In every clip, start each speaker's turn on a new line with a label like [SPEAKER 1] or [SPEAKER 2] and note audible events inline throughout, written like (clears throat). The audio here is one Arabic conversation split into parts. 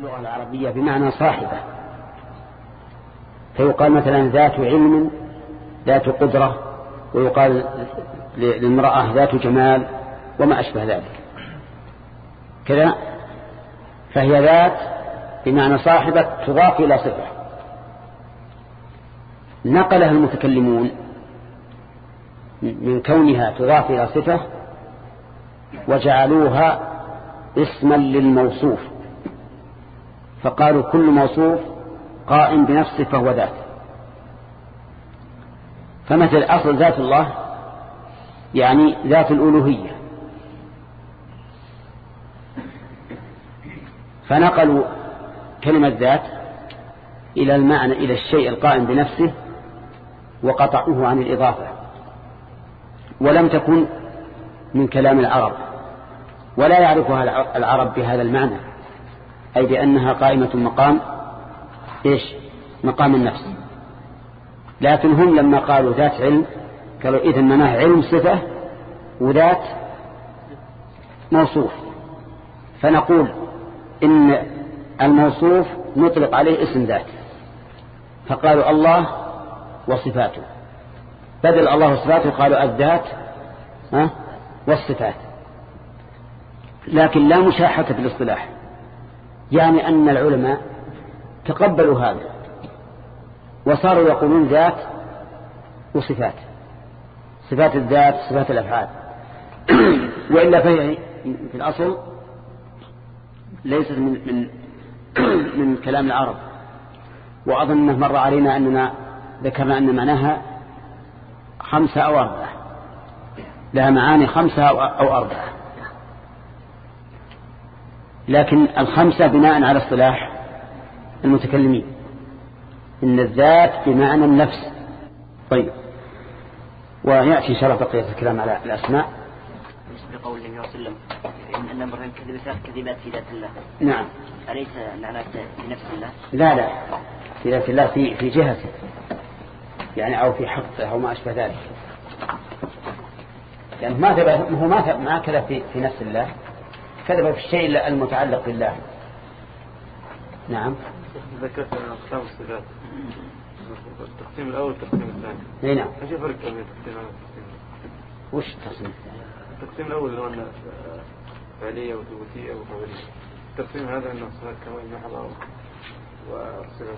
[SPEAKER 1] اللغة العربية بمعنى صاحبة فيقال مثلا ذات علم ذات قدرة ويقال للمرأة ذات جمال وما أشبه ذلك كذا فهي ذات بمعنى صاحبة تضاف إلى صفة نقلها المتكلمون من كونها تضاف إلى صفة وجعلوها اسما للموصوف فقالوا كل موصوف قائم بنفسه فهو ذات فمثل أصل ذات الله يعني ذات الألوهية فنقلوا كلمة ذات إلى المعنى إلى الشيء القائم بنفسه وقطعوه عن الإضافة ولم تكن من كلام العرب ولا يعرفها العرب بهذا المعنى أي بأنها قائمة مقام إيش مقام النفس لكن هم لما قالوا ذات علم قالوا إذن معناه علم صفة وذات موصوف فنقول إن الموصوف نطلق عليه اسم ذات فقالوا الله وصفاته بدل الله وصفاته قالوا الذات والصفات لكن لا مشاحة في الاصطلاح يعني أن العلماء تقبلوا هذا وصاروا يقولون ذات وصفات صفات الذات صفات الأفعال (clears throat) وإلا فهي في الأصل ليست من, من, (clears throat) من كلام العرب وأظنه مر علينا أننا ذكرنا أن معناها خمسة أو أربعة لها معاني خمسة أو أربعة لكن الخمسة بناء على اصطلاح المتكلمين إن الذات بمعنى النفس طيب ويأتي شرف بقية الكلام على الأسماء بقول النبي صلى الله عليه وسلم إن امرئ كذبت كذبات في ذات الله نعم أليس معناه في نفس الله لا لا في ذات الله في في جهته يعني أو في حقه أو ما أشبه ذلك يعني ما هو ما ما كذب في في نفس الله كذب في الشيء المتعلق بالله نعم
[SPEAKER 2] ذكرت أقسام الصفات التقسيم الأول والتقسيم الثاني اي نعم ايش الفرق بين التقسيم الأول والتقسيم وش التقسيم الثاني التقسيم الأول اللي هو أن آه، فعلية وثبوتية وفعلية التقسيم هذا أنه صفات كمال محضة وصفات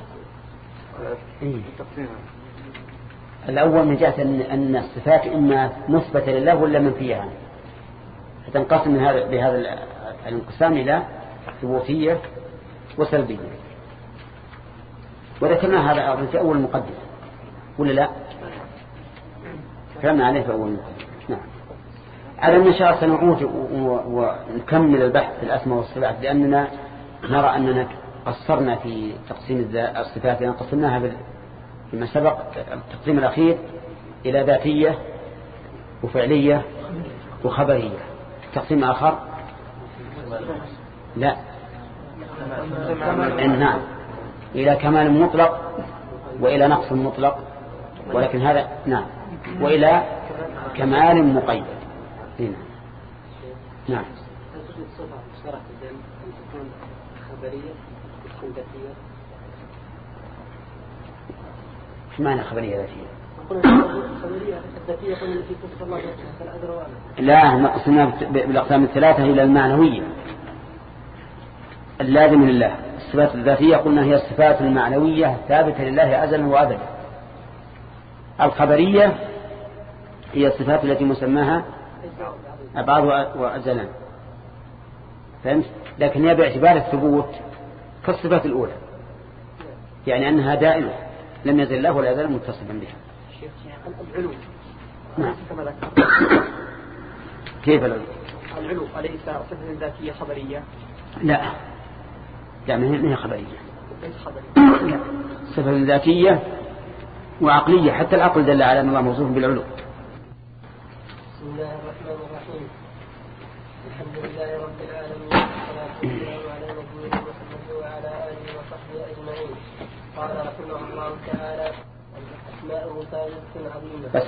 [SPEAKER 2] التقسيم
[SPEAKER 1] الأول من جهة أن الصفات إما مثبتة لله ولا منفية عنه فتنقسم بهذا الانقسام إلى ثبوتية وسلبية وذكرنا هذا أيضا في أول مقدمة ولا لا
[SPEAKER 2] فهمنا عليه في أول مقدمة نعم
[SPEAKER 1] على النشاء سنعود ونكمل البحث في الأسماء والصفات لأننا نرى أننا قصرنا في تقسيم الصفات لأن قسمناها فيما سبق التقسيم الأخير إلى ذاتية وفعلية وخبرية تقسيم آخر لا نعم إلى كمال مطلق وإلى نقص مطلق ولكن هذا نعم
[SPEAKER 2] وإلى كمال مقيد إيه، نعم نعم خبرية ذاتية ما معنى خبرية ذاتية لا ما
[SPEAKER 1] قسمنا بالاقسام الثلاثه الى المعنويه اللازم لله الصفات الذاتيه قلنا هي الصفات المعنويه الثابته لله ازلا وابدا الخبريه هي الصفات التي مسماها ابعاد وازلا فهمت لكن هي باعتبار الثبوت كالصفات الاولى يعني انها دائمه لم يزل الله ولا يزال متصفا
[SPEAKER 2] بها العلو نعم. كما ذكرت كيف العلو؟ العلو أليس صفة ذاتية خبرية؟
[SPEAKER 1] لا لا ما هي خبرية
[SPEAKER 2] خبرية
[SPEAKER 1] صفة ذاتية وعقلية حتى العقل دل على أن الله موصوف بالعلو
[SPEAKER 2] بسم الله الرحمن الرحيم الحمد لله رب العالمين بس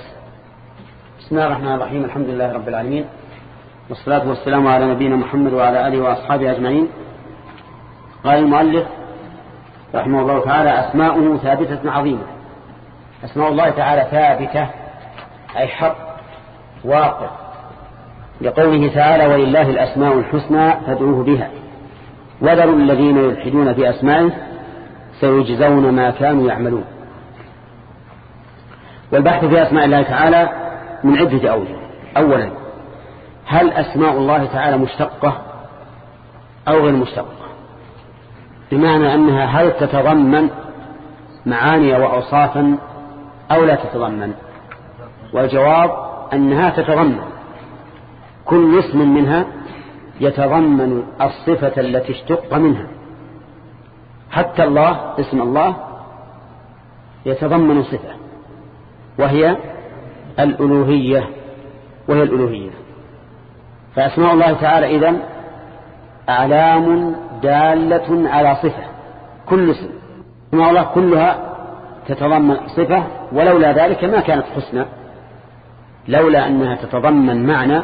[SPEAKER 1] بسم الله الرحمن الرحيم الحمد لله رب العالمين والصلاة والسلام على نبينا محمد وعلى آله وأصحابه أجمعين قال المؤلف رحمه الله تعالى أسماؤه ثابتة عظيمة أسماء الله تعالى ثابتة أي حق واقع لقوله تعالى ولله الأسماء الحسنى فادعوه بها وذروا الذين يلحدون في أسمائه سيجزون ما كانوا يعملون والبحث في أسماء الله تعالى من عدة أوجه أولا هل أسماء الله تعالى مشتقة أو غير مشتقة بمعنى أنها هل تتضمن معاني وأوصافا أو لا تتضمن والجواب أنها تتضمن كل اسم منها يتضمن الصفة التي اشتق منها حتى الله اسم الله يتضمن صفة وهي الألوهية وهي الألوهية فأسماء الله تعالى إذن أعلام دالة على صفة كل اسم اسماء الله كلها تتضمن صفة ولولا ذلك ما كانت حسنى لولا أنها تتضمن معنى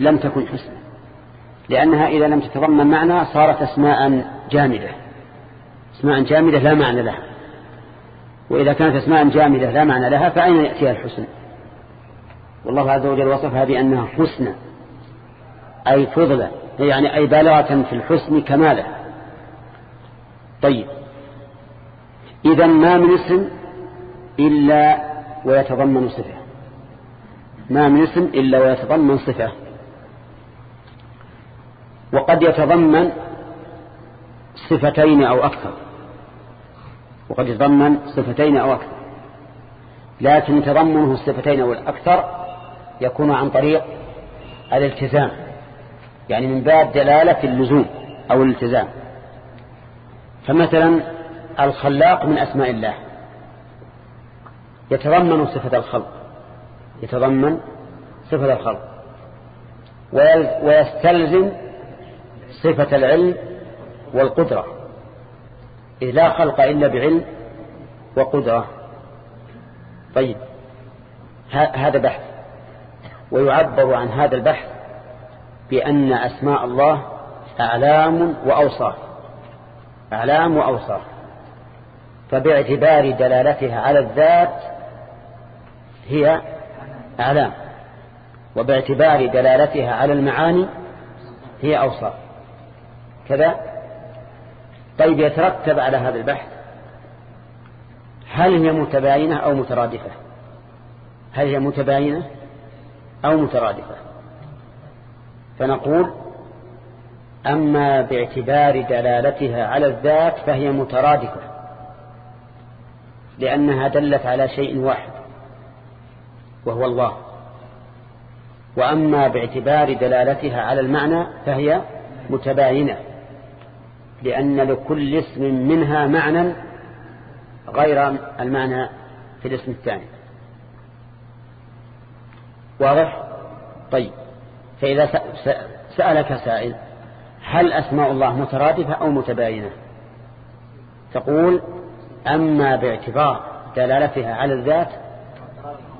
[SPEAKER 1] لم تكن حسنى لأنها إذا لم تتضمن معنى صارت أسماء جامدة اسماء جامدة لا معنى لها وإذا كانت أسماء جامدة لا معنى لها فأين يأتيها الحسن والله عز وجل وصفها بأنها حسنة أي فضلة يعني أي بلغة في الحسن كماله طيب إذا ما من اسم إلا ويتضمن صفة ما من اسم إلا ويتضمن صفة وقد يتضمن صفتين أو أكثر وقد يتضمن صفتين أو أكثر لكن تضمنه الصفتين أو الأكثر يكون عن طريق الالتزام يعني من باب دلالة اللزوم أو الالتزام فمثلا الخلاق من أسماء الله يتضمن صفة الخلق يتضمن صفة الخلق ويستلزم صفة العلم والقدرة إيه، لا خلق إلا بعلم وقدرة طيب هذا بحث ويعبر عن هذا البحث بأن أسماء الله أعلام وأوصاف أعلام وأوصاف فباعتبار دلالتها على الذات هي أعلام وباعتبار دلالتها على المعاني هي أوصاف كذا طيب يترتب على هذا البحث هل هي متباينة أو مترادفة هل هي متباينة أو مترادفة فنقول أما باعتبار دلالتها على الذات فهي مترادفة لأنها دلت على شيء واحد وهو الله وأما باعتبار دلالتها على المعنى فهي متباينة لأن لكل اسم منها معنى غير المعنى في الاسم الثاني واضح طيب فإذا سألك سائل هل أسماء الله مترادفة أو متباينة تقول أما باعتبار دلالتها على الذات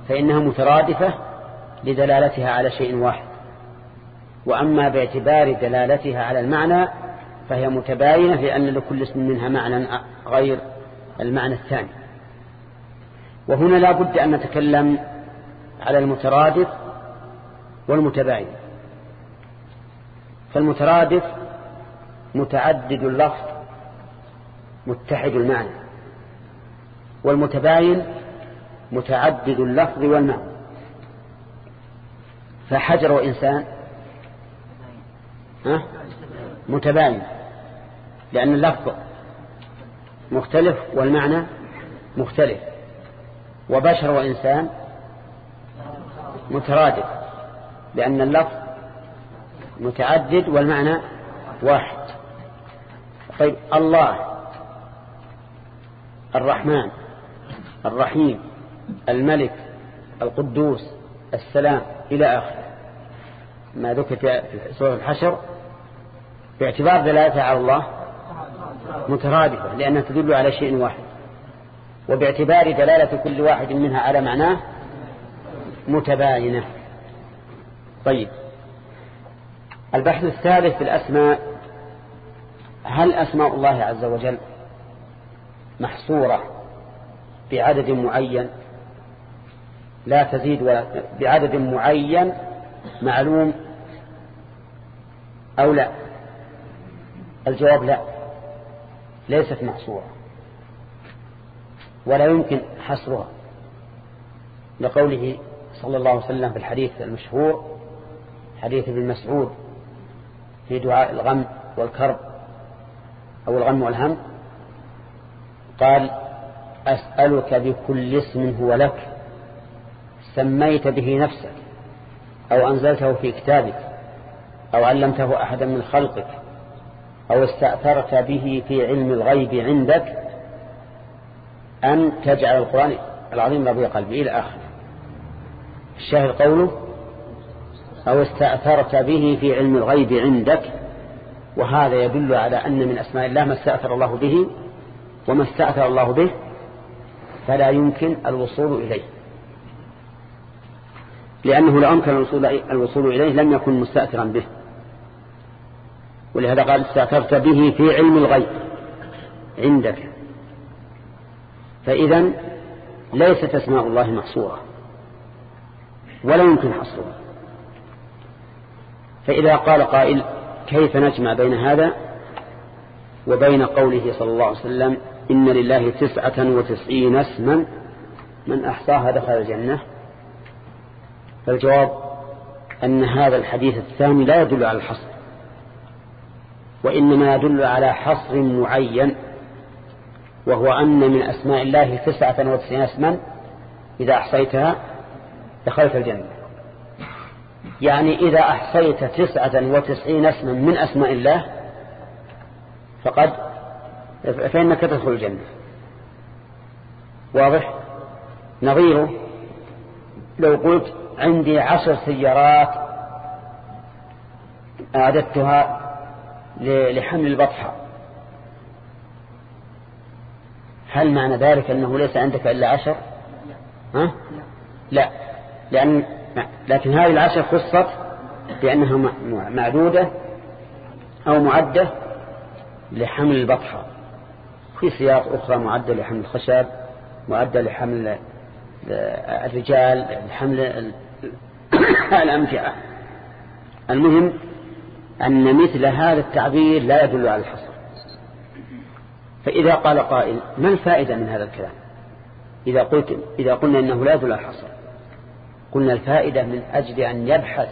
[SPEAKER 1] فإنها مترادفة لدلالتها على شيء واحد وأما باعتبار دلالتها على المعنى فهي متباينة لأن لكل اسم منها معنى غير المعنى الثاني وهنا لا بد أن نتكلم على المترادف والمتباين فالمترادف متعدد اللفظ متحد المعنى والمتباين متعدد اللفظ والمعنى فحجر وإنسان ها؟ متباين لأن اللفظ مختلف والمعنى مختلف وبشر وإنسان مترادف لأن اللفظ متعدد والمعنى واحد طيب الله الرحمن الرحيم الملك القدوس السلام إلى آخره ما ذكر في سورة الحشر باعتبار دلالته على الله مترادفة لأنها تدل على شيء واحد وباعتبار دلالة كل واحد منها على معناه متباينة طيب البحث الثالث في الأسماء هل أسماء الله عز وجل محصورة بعدد معين لا تزيد ولا بعدد معين معلوم أو لا الجواب لا ليست محصورة ولا يمكن حصرها لقوله صلى الله عليه وسلم في الحديث المشهور حديث ابن مسعود في دعاء الغم والكرب أو الغم والهم قال أسألك بكل اسم هو لك سميت به نفسك أو أنزلته في كتابك أو علمته أحدا من خلقك أو استأثرت به في علم الغيب عندك أن تجعل القرآن العظيم ربي قلبي إلى آخر الشاهد قوله أو استأثرت به في علم الغيب عندك وهذا يدل على أن من أسماء الله ما استأثر الله به وما استأثر الله به فلا يمكن الوصول إليه لأنه لو أمكن الوصول إليه لم يكن مستأثرا به ولهذا قال استأثرت به في علم الغيب عندك فإذا ليست اسماء الله محصورة ولا يمكن حصرها فإذا قال قائل كيف نجمع بين هذا وبين قوله صلى الله عليه وسلم إن لله تسعة وتسعين اسما من أحصاها دخل الجنة فالجواب أن هذا الحديث الثاني لا يدل على الحصر وإنما يدل على حصر معين وهو أن من أسماء الله تسعة وتسعين اسما إذا أحصيتها دخلت الجنة يعني إذا أحصيت تسعة وتسعين اسما من أسماء الله فقد فإنك تدخل الجنة واضح نظيره لو قلت عندي عشر سيارات أعددتها لحمل البطحة هل معنى ذلك أنه ليس عندك إلا عشر ها؟ لا لأن لكن هذه العشر خصت بأنها معدودة أو معدة لحمل البطحة في سياق أخرى معدة لحمل الخشب معدة لحمل الرجال لحمل (coughs) الأمتعة المهم أن مثل هذا التعبير لا يدل على الحصر فإذا قال قائل ما الفائدة من هذا الكلام إذا, قلت إذا قلنا إنه لا يدل على الحصر قلنا الفائدة من أجل أن يبحث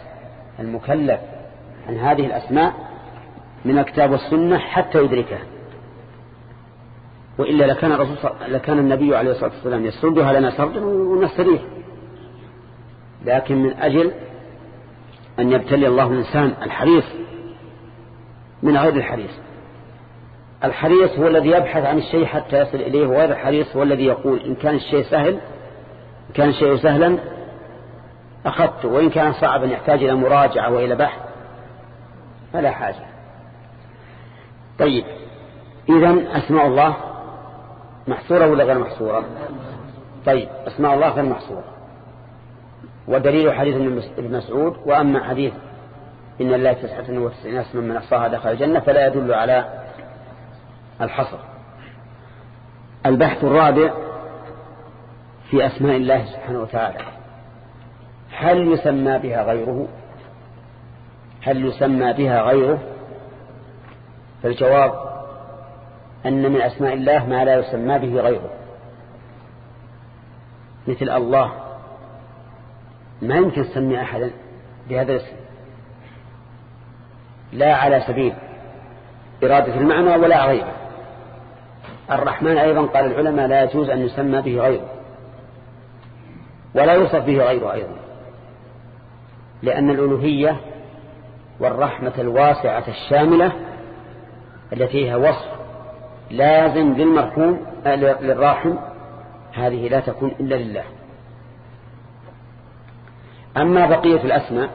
[SPEAKER 1] المكلف عن هذه الأسماء من الكتاب والسنة حتى يدركها وإلا لكان, الرسول لكان النبي عليه الصلاة والسلام يسردها لنا سردا ونستريح لكن من أجل أن يبتلي الله الإنسان الحريص من غير الحريص الحريص هو الذي يبحث عن الشيء حتى يصل إليه وغير الحريص هو الذي يقول إن كان الشيء سهل إن كان الشيء سهلا أخذته وإن كان صعبا يحتاج إلى مراجعة وإلى بحث فلا حاجة طيب إذا أسماء الله محصورة ولا غير محصورة طيب أسماء الله غير محصورة ودليل حديث ابن مسعود وأما حديث إن الله تسعة وتسعين اسما من أحصاها دخل الجنة فلا يدل على الحصر البحث الرابع في أسماء الله سبحانه وتعالى هل يسمى بها غيره هل يسمى بها غيره فالجواب أن من أسماء الله ما لا يسمى به غيره مثل الله ما يمكن تسمي أحدا بهذا الاسم لا على سبيل إرادة المعنى ولا غيره الرحمن أيضا قال العلماء لا يجوز أن يسمى به غيره ولا يوصف به غيره أيضا لأن الألوهية والرحمة الواسعة الشاملة التي هي وصف لازم للمرحوم آه، للراحم هذه لا تكون إلا لله أما بقية الأسماء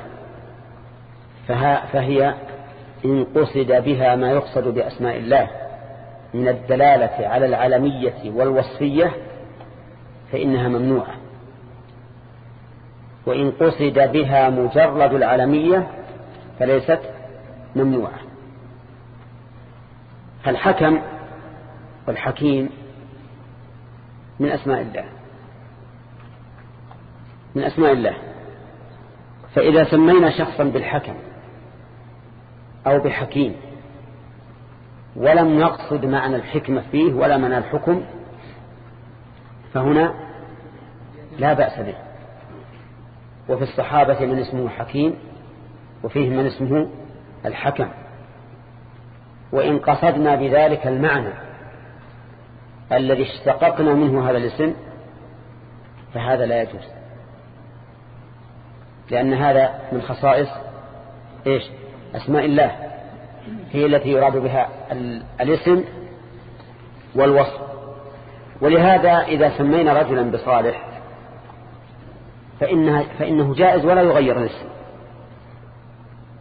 [SPEAKER 1] فهي إن قصد بها ما يقصد بأسماء الله من الدلالة على العلمية والوصفية فإنها ممنوعة وإن قصد بها مجرد العلمية فليست ممنوعة فالحكم والحكيم من أسماء الله من أسماء الله فإذا سمينا شخصا بالحكم أو بحكيم ولم يقصد معنى الحكمة فيه ولا معنى الحكم فهنا لا بأس به وفي الصحابة من اسمه حكيم وفيه من اسمه الحكم وإن قصدنا بذلك المعنى الذي اشتققنا منه هذا الاسم فهذا لا يجوز لأن هذا من خصائص إيش أسماء الله هي التي يراد بها الاسم والوصف ولهذا إذا سمينا رجلا بصالح فإنها فإنه جائز ولا يغير الاسم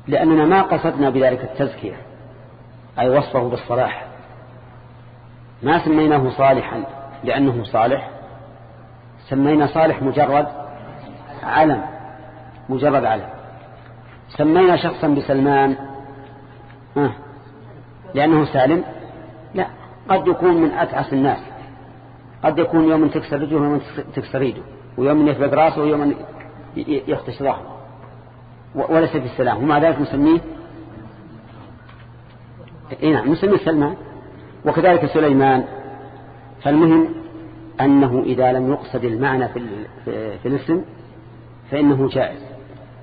[SPEAKER 1] لأننا ما قصدنا بذلك التزكية أي وصفه بالصلاح ما سميناه صالحا لأنه صالح سمينا صالح مجرد علم مجرد علم سمينا شخصا بسلمان لأنه سالم لا قد يكون من أتعس الناس قد يكون يوم تكسر رجله ويوم تكسر يده ويوم يفلق راسه ويوم يختش ظهره وليس في السلام ومع ذلك نسميه اي نعم نسميه سلمان وكذلك سليمان فالمهم أنه إذا لم يقصد المعنى في الاسم فإنه جائز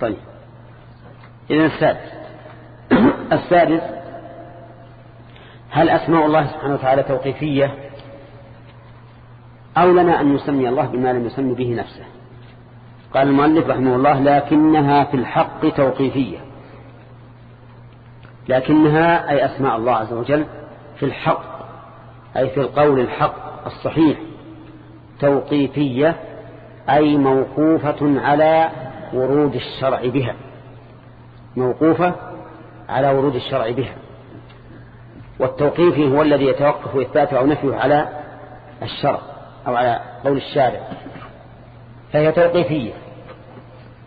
[SPEAKER 1] طيب إذا السادس السادس هل أسماء الله سبحانه وتعالى توقيفية أو لنا أن نسمي الله بما لم يسمي به نفسه قال المؤلف رحمه الله لكنها في الحق توقيفية لكنها أي أسماء الله عز وجل في الحق أي في القول الحق الصحيح توقيفية أي موقوفة على ورود الشرع بها موقوفة على ورود الشرع بها والتوقيف هو الذي يتوقف إثباته أو نفيه على الشرع أو على قول الشارع فهي توقيفية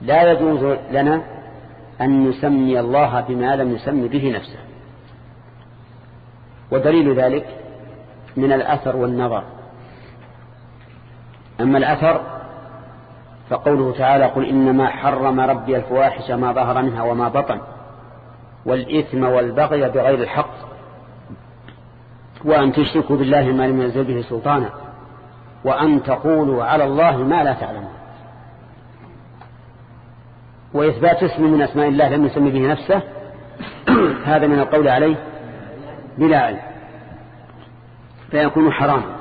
[SPEAKER 1] لا يجوز لنا أن نسمي الله بما لم نسمي به نفسه ودليل ذلك من الأثر والنظر أما الأثر فقوله تعالى قل إنما حرم ربي الفواحش ما ظهر منها وما بطن والإثم والبغي بغير الحق وأن تشركوا بالله ما لم ينزل به سلطانا وأن تقولوا على الله ما لا تعلمون وإثبات اسم من أسماء الله لم يسمي به نفسه (clears throat) هذا من القول عليه بلا علم فيكون حراما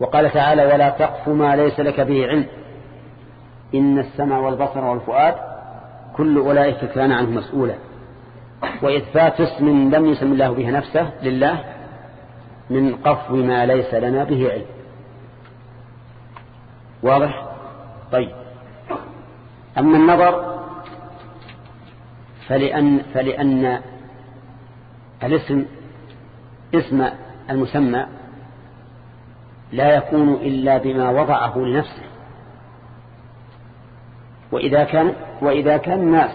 [SPEAKER 1] وقال تعالى ولا تقف ما ليس لك به علم إن السمع والبصر والفؤاد كل أولئك كان عنه مسؤولا وإثبات اسم لم يسم الله به نفسه لله من قفو ما ليس لنا به علم واضح طيب أما النظر فلأن, فلأن الاسم اسم المسمى لا يكون إلا بما وضعه لنفسه وإذا كان وإذا كان الناس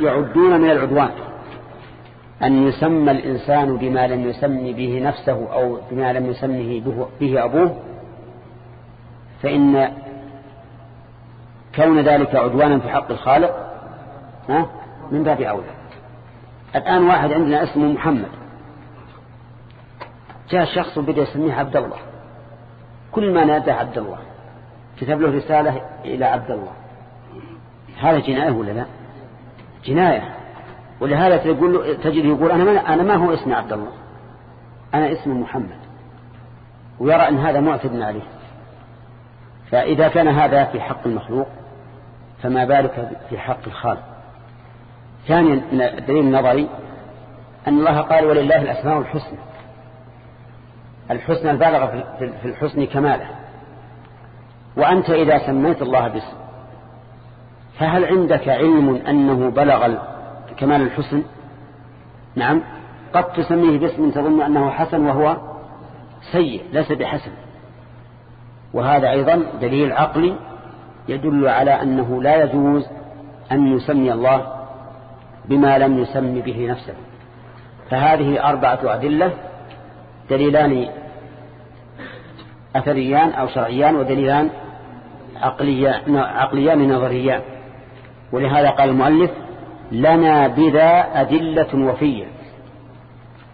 [SPEAKER 1] يعدون من العدوان أن يسمى الإنسان بما لم يسمي به نفسه أو بما لم يسمه به أبوه فإن كون ذلك عدوانا في حق الخالق ها من باب أولى الآن واحد عندنا اسمه محمد جاء شخص وبدأ يسميه عبد الله كل ما نادى عبد الله كتب له رسالة إلى عبد الله هذا جناية ولا لا جناية ولهذا تقول تجد يقول أنا ما, أنا ما هو اسمي عبد الله أنا اسمي محمد ويرى أن هذا معتد عليه فإذا كان هذا في حق المخلوق فما بالك في حق الخالق ثانيا من الدليل النظري أن الله قال ولله الأسماء الحسنى الحسنى البالغة في الحسن كماله وأنت إذا سميت الله باسم فهل عندك علم أنه بلغ كمال الحسن نعم قد تسميه باسم تظن أنه حسن وهو سيء ليس بحسن وهذا أيضا دليل عقلي يدل على أنه لا يجوز أن يسمي الله بما لم يسمي به نفسه فهذه أربعة أدلة دليلان أثريان أو شرعيان ودليلان عقليان, عقليان نظريان ولهذا قال المؤلف لنا بذا أدلة وفية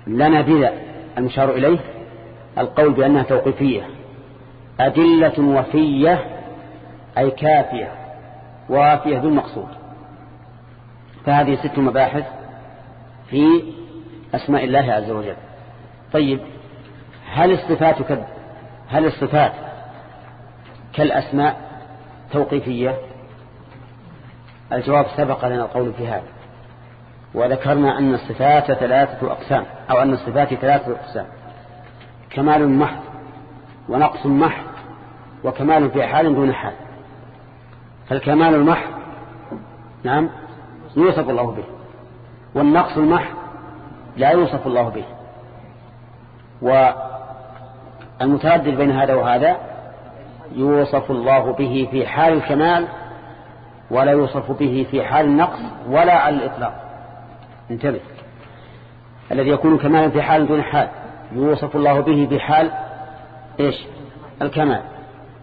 [SPEAKER 1] لنا بذا المشار إليه القول بأنها توقيفية أدلة وفية أي كافية وافية ذو المقصود فهذه ست مباحث في أسماء الله عز وجل طيب هل الصفات هل الصفات كالأسماء توقيفية الجواب سبق لنا القول في هذا وذكرنا أن الصفات ثلاثة أقسام أو أن الصفات ثلاثة أقسام كمال محض ونقص محض وكمال في حال دون حال فالكمال المحض نعم يوصف الله به والنقص المحض لا يوصف الله به والمتردد بين هذا وهذا يوصف الله به في حال الكمال ولا يوصف به في حال النقص ولا على الإطلاق انتبه الذي يكون كمالا في حال دون حال يوصف الله به في حال إيش الكمال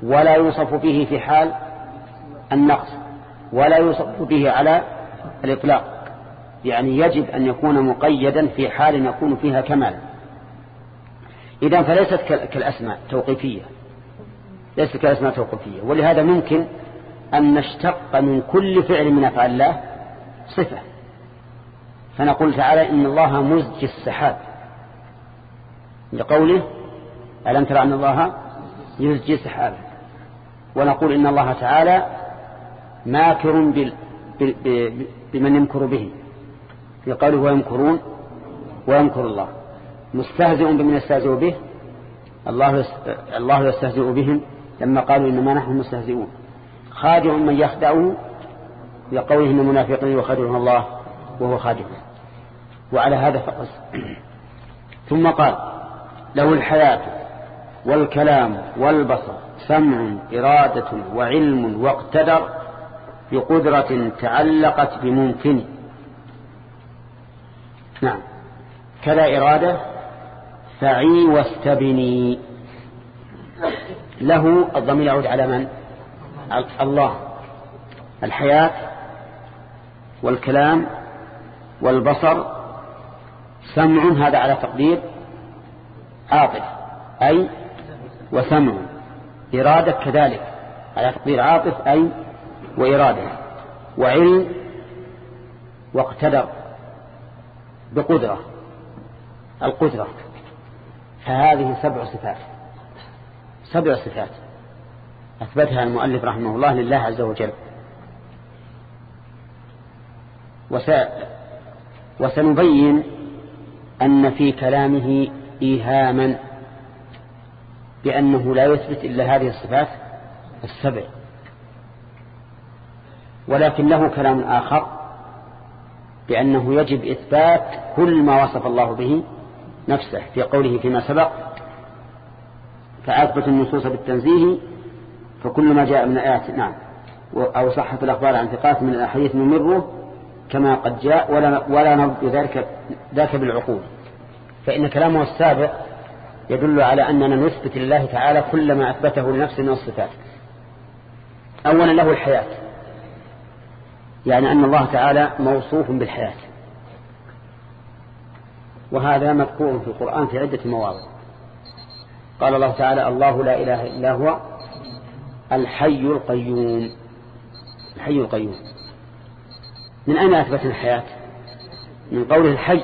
[SPEAKER 1] ولا يوصف به في حال النقص ولا يوصف به على الإطلاق يعني يجب أن يكون مقيدا في حال يكون فيها كمال إذا فليست كالأسماء توقيفية ليست كالأسماء توقيفية ولهذا ممكن أن نشتق من كل فعل من أفعال الله صفة فنقول تعالى إن الله مزج السحاب لقوله ألم ترى أن الله يزجي السحاب ونقول إن الله تعالى ماكر بمن يمكر به في قوله ويمكرون ويمكر الله مستهزئ بمن يستهزئ به الله الله يستهزئ بهم لما قالوا إنما نحن مستهزئون خادع من يخدعه لقوله من المنافقين يخادعون الله وهو خادعه وعلى هذا فقط (clears throat) ثم قال له الحياة والكلام والبصر سمع إرادة وعلم واقتدر بقدرة تعلقت بممكن نعم كذا إرادة فعي واستبني له الضمير يعود على من؟ الله الحياة والكلام والبصر سمع هذا على تقدير عاطف أي وسمع إرادة كذلك على تقدير عاطف أي وإرادة وعلم واقتدر بقدرة القدرة فهذه سبع صفات سبع صفات أثبتها المؤلف رحمه الله لله عز وجل وس... وسنبين أن في كلامه إيهاما بأنه لا يثبت إلا هذه الصفات السبع ولكن له كلام آخر بأنه يجب إثبات كل ما وصف الله به نفسه في قوله فيما سبق فأثبت النصوص بالتنزيه فكل ما جاء من آيات نعم أو صحة الأخبار عن ثقات من الأحاديث نمره كما قد جاء ولا ولا نرد ذلك ذاك بالعقول فإن كلامه السابق يدل على أننا نثبت لله تعالى كل ما أثبته لنفسه من الصفات أولا له الحياة يعني أن الله تعالى موصوف بالحياة وهذا مذكور في القرآن في عدة مواضع قال الله تعالى الله لا إله إلا هو الحي القيوم الحي القيوم من أين أثبتنا الحياة من قوله الحي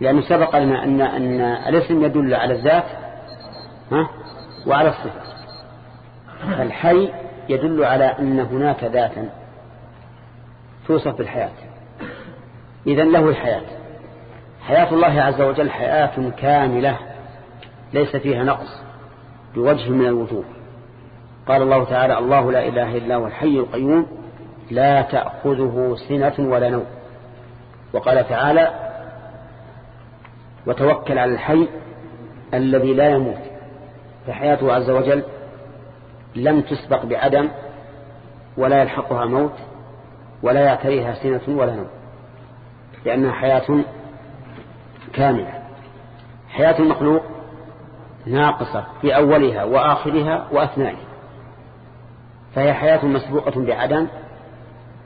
[SPEAKER 1] لأنه سبق لنا أن, أن الاسم يدل على الذات ها؟ وعلى الصفة فالحي يدل على أن هناك ذاتا توصف بالحياة إذا له الحياة حياة الله عز وجل حياة كاملة ليس فيها نقص بوجه من الوجوه قال الله تعالى الله لا إله إلا هو الحي القيوم لا تأخذه سنة ولا نوم وقال تعالى وتوكل على الحي الذي لا يموت فحياته عز وجل لم تسبق بعدم ولا يلحقها موت ولا يعتريها سنة ولا نوم لأنها حياة كاملة حياة المخلوق ناقصة في أولها وآخرها وأثنائها فهي حياة مسبوقة بعدم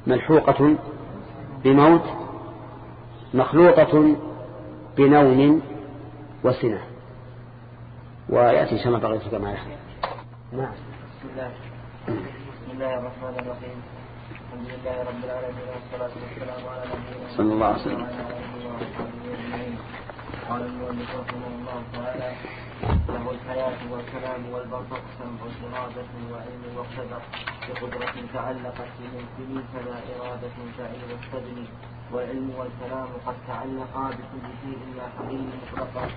[SPEAKER 1] ملحوقة بموت مخلوقة بنوم وسنة ويأتي شما شاء الله كما
[SPEAKER 2] نعم بسم الله بسم الله الرحمن الرحيم الحمد لله رب العالمين والصلاة والسلام على نبينا صلى الله عليه وسلم قال المؤلف رحمه الله تعالى له الحياة والكلام والبرق سمع إرادة وعلم وقدر بقدرة تعلقت بممكن فلا إرادة فإن تبني والعلم والكلام قد تعلقا بكل شيء لا حقيقي مطلقا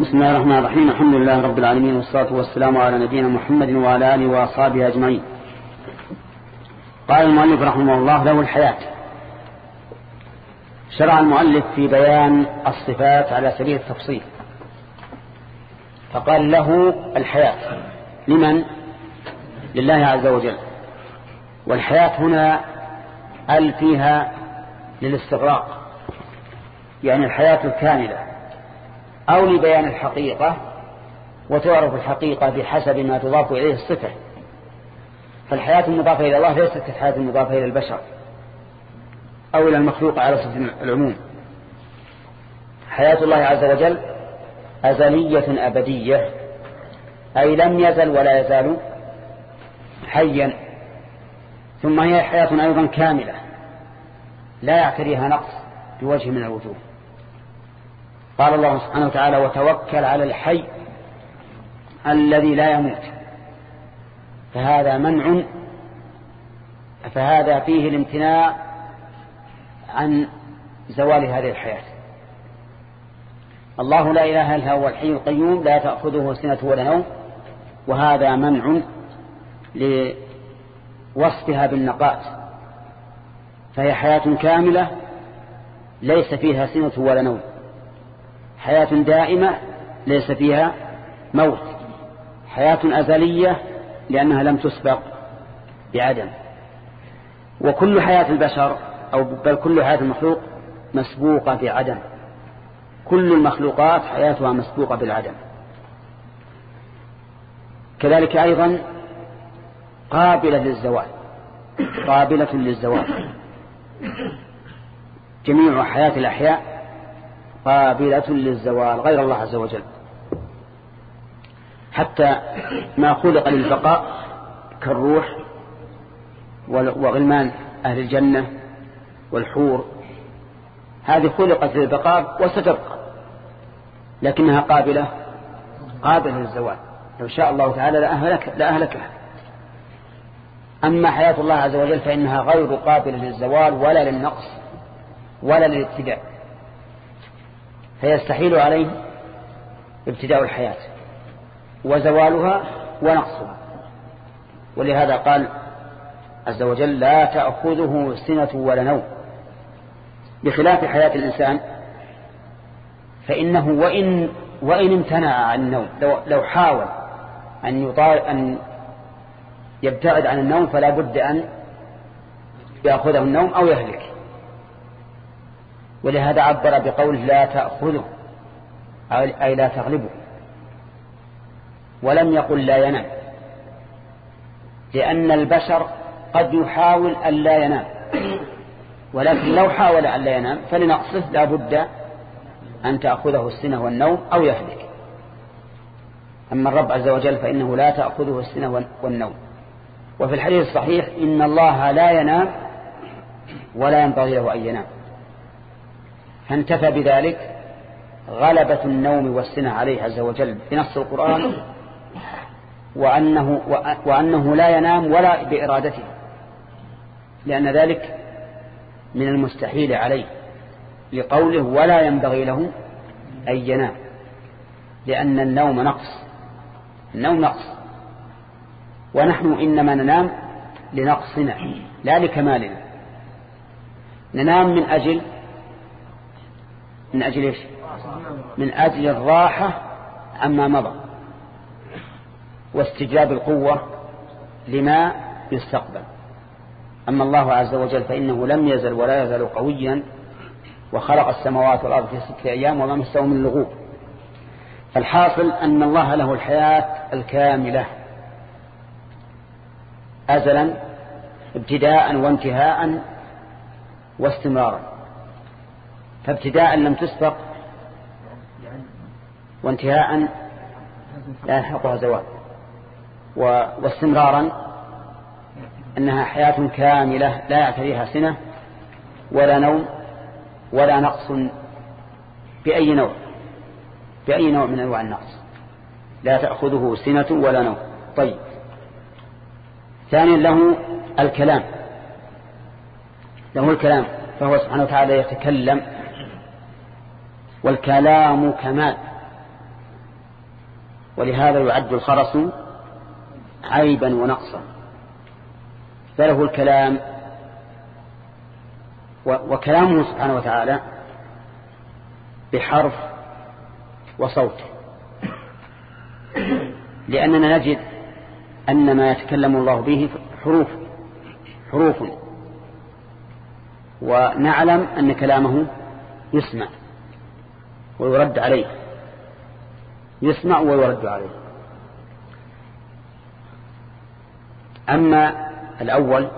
[SPEAKER 2] بسم الله الرحمن الرحيم الحمد
[SPEAKER 1] لله رب العالمين والصلاة والسلام على نبينا محمد وعلى آله وأصحابه أجمعين قال المؤلف رحمه الله له الحياة شرع المؤلف في بيان الصفات على سبيل التفصيل فقال له الحياة لمن لله عز وجل والحياة هنا ال فيها للاستغراق يعني الحياة الكاملة أو لبيان الحقيقة وتعرف الحقيقة بحسب ما تضاف إليه الصفة فالحياة المضافة إلى الله ليست كالحياة المضافة إلى البشر أو إلى المخلوق على صفة العموم حياة الله عز وجل أزلية أبدية أي لم يزل ولا يزال حيا ثم هي حياة أيضا كاملة لا يعتريها نقص بوجه من الوجوه قال الله سبحانه وتعالى وتوكل على الحي الذي لا يموت فهذا منع فهذا فيه الامتناع عن زوال هذه الحياه الله لا إله إلا هو الحي القيوم لا تأخذه سنة ولا نوم وهذا منع لوصفها بالنقات فهي حياة كاملة ليس فيها سنة ولا نوم حياة دائمة ليس فيها موت حياة أزلية لأنها لم تسبق بعدم وكل حياة البشر أو بل كل حياة المخلوق مسبوقة بعدم كل المخلوقات حياتها مسبوقة بالعدم كذلك أيضا قابلة للزوال قابلة للزوال جميع حياة الأحياء قابلة للزوال غير الله عز وجل حتى ما خلق للبقاء كالروح وغلمان أهل الجنة والحور هذه خلقت للبقاء وستبقى لكنها قابلة قابلة للزوال لو شاء الله تعالى لأهلك لأهلكها أما حياة الله عز وجل فإنها غير قابلة للزوال ولا للنقص ولا للابتداء فيستحيل عليه ابتداء الحياة وزوالها ونقصها ولهذا قال عز وجل لا تأخذه سنة ولا نوم بخلاف حياة الإنسان فإنه وإن وإن امتنع عن النوم لو, لو حاول أن, يطار أن يبتعد عن النوم فلا بد أن يأخذه النوم أو يهلك ولهذا عبر بقول لا تأخذه أي لا تغلبه ولم يقل لا ينام لأن البشر قد يحاول أن لا ينام ولكن لو حاول أن لا ينام فلنقصه لا بد أن تأخذه السنة والنوم أو يهلك أما الرب عز وجل فإنه لا تأخذه السنة والنوم وفي الحديث الصحيح إن الله لا ينام ولا ينبغي له أن ينام فانتفى بذلك غلبة النوم والسنة عليه عز وجل بنص القرآن وأنه, وأنه لا ينام ولا بإرادته لأن ذلك من المستحيل عليه لقوله ولا ينبغي له أن ينام لأن النوم نقص النوم نقص ونحن إنما ننام لنقصنا لا لكمالنا ننام من أجل من أجل إيش من أجل الراحة عما مضى واستجاب القوة لما يستقبل أما الله عز وجل فإنه لم يزل ولا يزال قويا وخلق السماوات والأرض في ستة أيام وما مسه من لغوب فالحاصل أن الله له الحياة الكاملة أزلا ابتداء وانتهاء واستمرارا فابتداء لم تسبق وانتهاء لا يلحقها زوال واستمرارا أنها حياة كاملة لا يعتريها سنة ولا نوم ولا نقص بأي نوع بأي نوع من أنواع النقص لا تأخذه سنة ولا نوم طيب ثانيا له الكلام له الكلام فهو سبحانه وتعالى يتكلم والكلام كمال ولهذا يعد الخرس عيبا ونقصا فله الكلام وكلامه سبحانه وتعالى بحرف وصوت لأننا نجد أن ما يتكلم الله به حروف حروف ونعلم أن كلامه يسمع ويرد عليه يسمع ويرد عليه أما الأول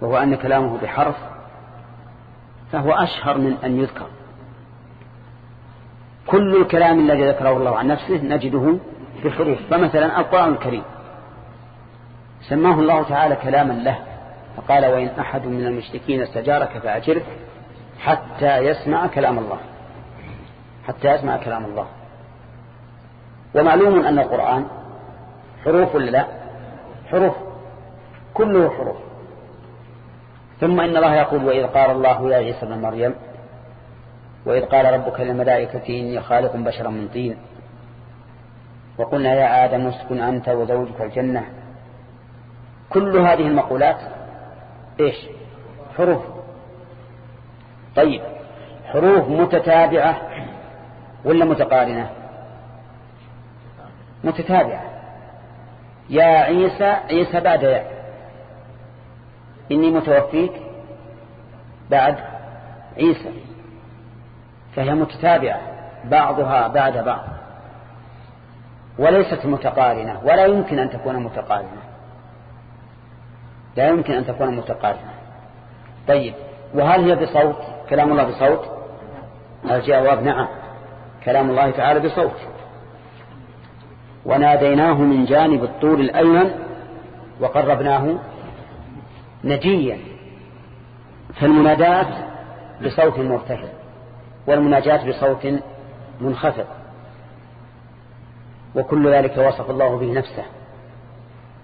[SPEAKER 1] وهو أن كلامه بحرف فهو أشهر من أن يذكر كل الكلام الذي ذكره الله عن نفسه نجده في الحروف فمثلا القرآن الكريم سماه الله تعالى كلاما له فقال وإن أحد من المشركين استجارك فأجرك حتى يسمع كلام الله حتى يسمع كلام الله ومعلوم أن القرآن حروف ولا لا حروف كله حروف ثم إن الله يقول وإذ قال الله يا عيسى ابن مريم وإذ قال ربك للملائكة إني خالق بشرا من طين وقلنا يا آدم اسكن أنت وزوجك الجنة كل هذه المقولات إيش حروف طيب حروف متتابعة ولا متقارنة متتابعة يا عيسى عيسى بعد يا إني متوفيك بعد عيسى فهي متتابعة بعضها بعد بعض وليست متقارنة ولا يمكن أن تكون متقارنة لا يمكن أن تكون متقارنة طيب وهل هي بصوت كلام الله بصوت الجواب نعم كلام الله تعالى بصوت وناديناه من جانب الطول الأيمن وقربناه نجيا فالمنادات بصوت مرتفع والمناجاة بصوت منخفض وكل ذلك وصف الله به نفسه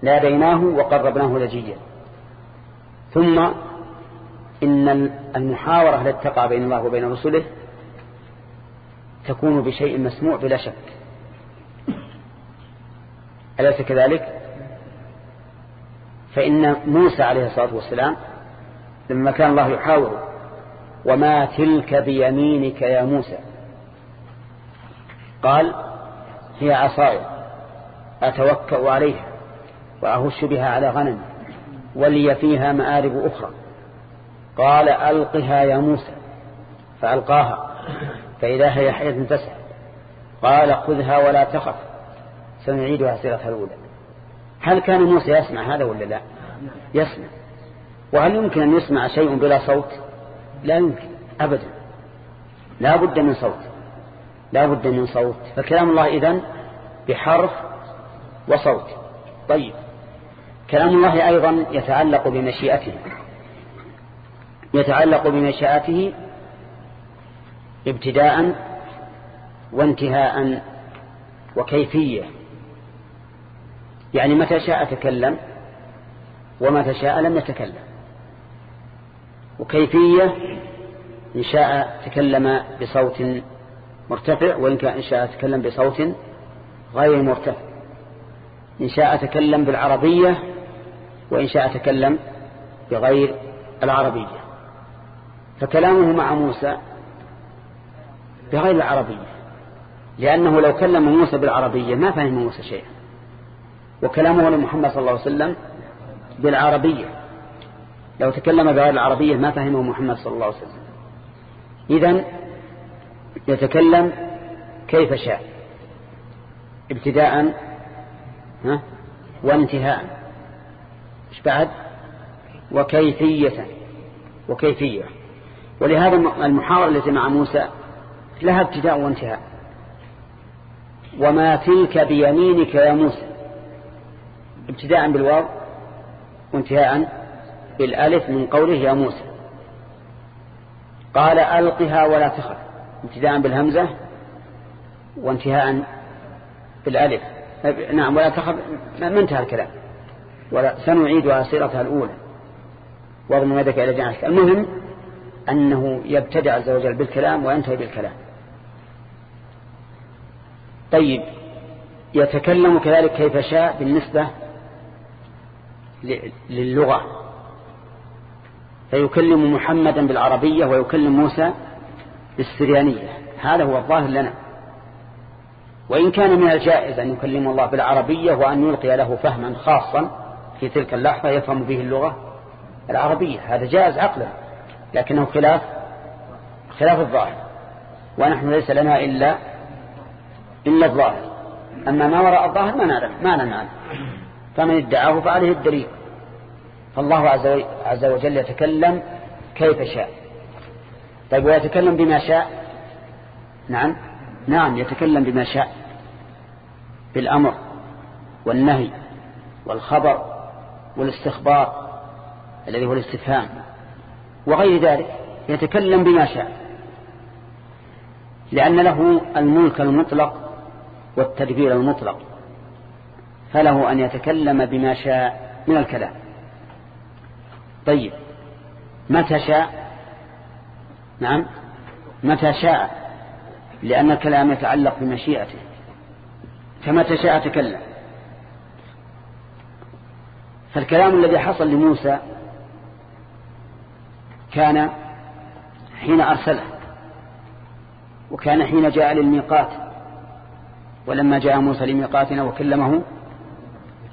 [SPEAKER 1] ناديناه وقربناه نجيا ثم إن المحاورة التي تقع بين الله وبين رسله تكون بشيء مسموع بلا شك أليس كذلك فإن موسى عليه الصلاة والسلام لما كان الله يحاوره وما تلك بيمينك يا موسى قال هي عصاي أتوكأ عليها وأهش بها على غنمي ولي فيها مآرب أخرى قال ألقها يا موسى فألقاها فإذا هي حية تسعى قال خذها ولا تخف سنعيدها سيرتها الأولى هل كان موسى يسمع هذا ولا لا يسمع وهل يمكن أن يسمع شيء بلا صوت لا يمكن أبدا لا بد من صوت لا بد من صوت فكلام الله إذن بحرف وصوت طيب كلام الله أيضا يتعلق بمشيئته يتعلق بمشيئته ابتداء وانتهاء وكيفية يعني متى شاء تكلم ومتى شاء لم يتكلم وكيفية إن شاء تكلم بصوت مرتفع وإن كان إن شاء تكلم بصوت غير مرتفع إن شاء تكلم بالعربية وإن شاء تكلم بغير العربية فكلامه مع موسى بغير العربية لأنه لو كلم موسى بالعربية ما فهم موسى شيئا وكلامه لمحمد صلى الله عليه وسلم بالعربية لو تكلم بغير العربية ما فهمه محمد صلى الله عليه وسلم إذا يتكلم كيف شاء ابتداء ها وانتهاء ايش بعد وكيفية وكيفية ولهذا المحاورة التي مع موسى لها ابتداء وانتهاء وما تلك بيمينك يا موسى ابتداء بالواو وانتهاء بالالف من قوله يا موسى قال ألقها ولا تخف ابتداء بالهمزة وانتهاء بالالف نعم ولا تخف ما انتهى الكلام ولا سنعيدها سيرتها الأولى واضم يدك إلى جناحك المهم أنه يبتدع عز وجل بالكلام وينتهي بالكلام طيب يتكلم كذلك كيف شاء بالنسبة للغة فيكلم محمدا بالعربية ويكلم موسى بالسريانية هذا هو الظاهر لنا وإن كان من الجائز أن يكلم الله بالعربية وأن يلقي له فهما خاصا في تلك اللحظة يفهم به اللغة العربية هذا جائز عقلا لكنه خلاف خلاف الظاهر ونحن ليس لنا إلا إلا الظاهر أما ما وراء الظاهر ما نعلم ما نعلم فمن ادعاه فعليه الدليل فالله عز وجل يتكلم كيف شاء طيب ويتكلم بما شاء نعم نعم يتكلم بما شاء بالأمر والنهي والخبر والاستخبار الذي هو الاستفهام وغير ذلك يتكلم بما شاء لأن له الملك المطلق والتدبير المطلق فله أن يتكلم بما شاء من الكلام طيب متى شاء نعم متى شاء لأن الكلام يتعلق بمشيئته فمتى شاء تكلم فالكلام الذي حصل لموسى كان حين أرسله وكان حين جاء للميقات ولما جاء موسى لميقاتنا وكلمه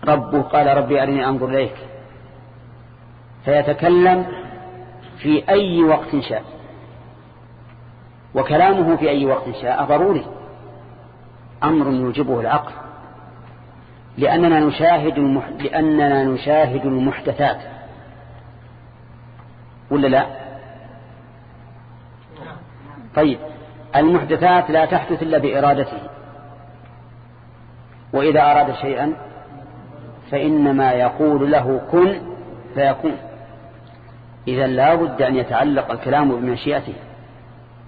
[SPEAKER 1] ربه قال ربي أرني أنظر إليك فيتكلم في أي وقت شاء وكلامه في أي وقت شاء ضروري أمر يوجبه العقل لأننا نشاهد المح... لأننا نشاهد المحدثات ولا لا طيب المحدثات لا تحدث إلا بإرادته وإذا أراد شيئا فإنما يقول له كن فيكون إذا لا بد أن يتعلق الكلام بمشيئته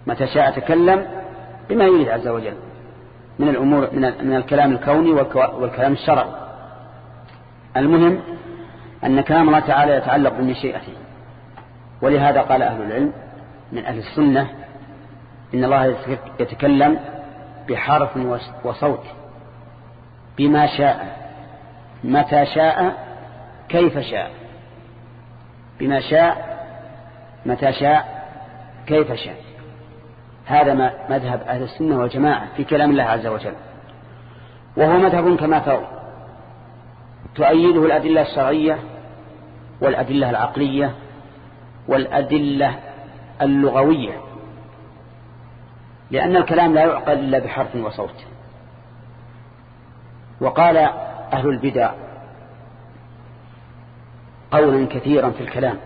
[SPEAKER 1] متى شاء تكلم بما يريد عز وجل من الأمور من الكلام الكوني والكلام الشرعي المهم أن كلام الله تعالى يتعلق بمشيئته ولهذا قال أهل العلم من أهل السنة إن الله يتكلم بحرف وصوت بما شاء متى شاء كيف شاء بما شاء متى شاء كيف شاء هذا ما مذهب أهل السنة والجماعة في كلام الله عز وجل وهو مذهب كما فوق تؤيده الأدلة الشرعية والأدلة العقلية والأدلة اللغوية لأن الكلام لا يعقل إلا بحرف وصوت وقال أهل البدع قولا كثيرا في الكلام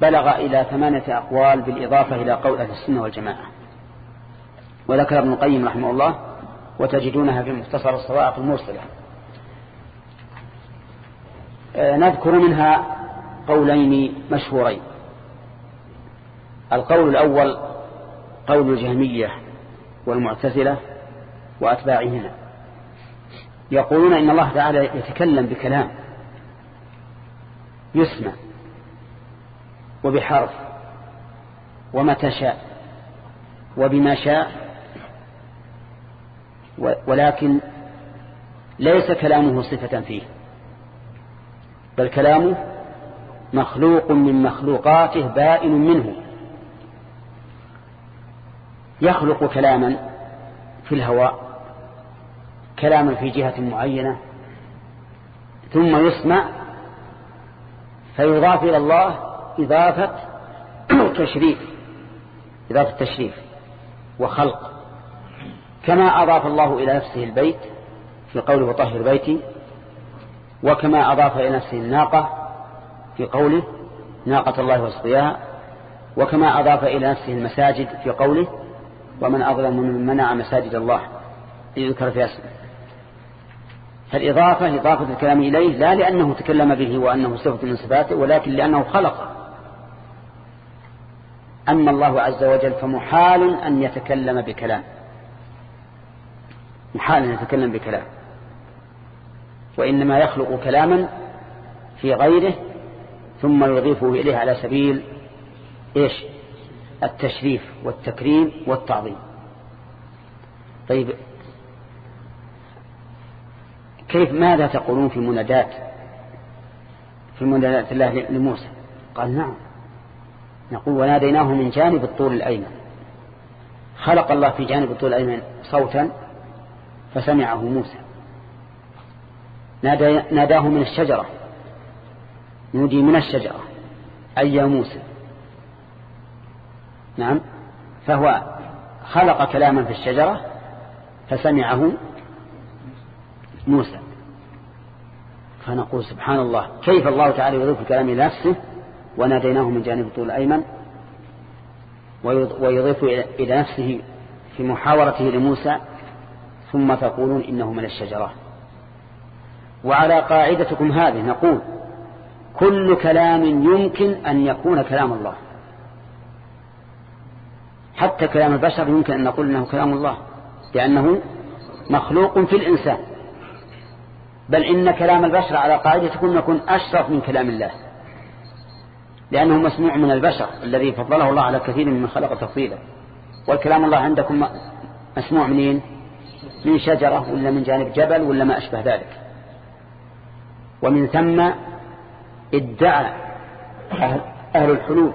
[SPEAKER 1] بلغ إلى ثمانية أقوال بالإضافة إلى قول أهل السنة والجماعة وذكر ابن القيم رحمه الله وتجدونها في مختصر الصواعق المرسلة آه، نذكر منها قولين مشهورين القول الأول قول الجهمية والمعتزلة وأتباعهما يقولون إن الله تعالى يتكلم بكلام يسمع وبحرف ومتى شاء وبما شاء ولكن ليس كلامه صفة فيه بل كلامه مخلوق من مخلوقاته بائن منه يخلق كلاما في الهواء كلام في جهة معينة ثم يسمع فيضاف إلى الله إضافة (clears throat) تشريف إضافة تشريف وخلق كما أضاف الله إلى نفسه البيت في قوله طهر بيتي وكما أضاف إلى نفسه الناقة في قوله ناقة الله وسقياها وكما أضاف إلى نفسه المساجد في قوله ومن أظلم من منع مساجد الله ليذكر فيها اسمه فالإضافة إضافة الكلام إليه لا لأنه تكلم به وأنه صفة من صفاته ولكن لأنه خلقه أما الله عز وجل فمحال أن يتكلم بكلام محال أن يتكلم بكلام وإنما يخلق كلاما في غيره ثم يضيفه إليه على سبيل إيش التشريف والتكريم والتعظيم طيب كيف ماذا تقولون في منادات في منادات الله لموسى قال نعم نقول وناديناه من جانب الطول الأيمن خلق الله في جانب الطول الأيمن صوتا فسمعه موسى ناداه من الشجرة نودي من الشجرة أي يا موسى نعم فهو خلق كلاما في الشجرة فسمعه موسى فنقول سبحان الله كيف الله تعالى يضيف الكلام إلى نفسه وناديناه من جانب الطول الأيمن ويضيف إلى نفسه في محاورته لموسى ثم تقولون إنه من الشجرة وعلى قاعدتكم هذه نقول كل كلام يمكن أن يكون كلام الله حتى كلام البشر يمكن أن نقول أنه كلام الله لأنه مخلوق في الإنسان بل إن كلام البشر على قاعدة تكون يكون أشرف من كلام الله لأنه مسموع من البشر الذي فضله الله على كثير من خلق تفضيلا والكلام الله عندكم مسموع منين إيه؟ من شجرة ولا من جانب جبل ولا ما أشبه ذلك ومن ثم ادعى أهل الحلول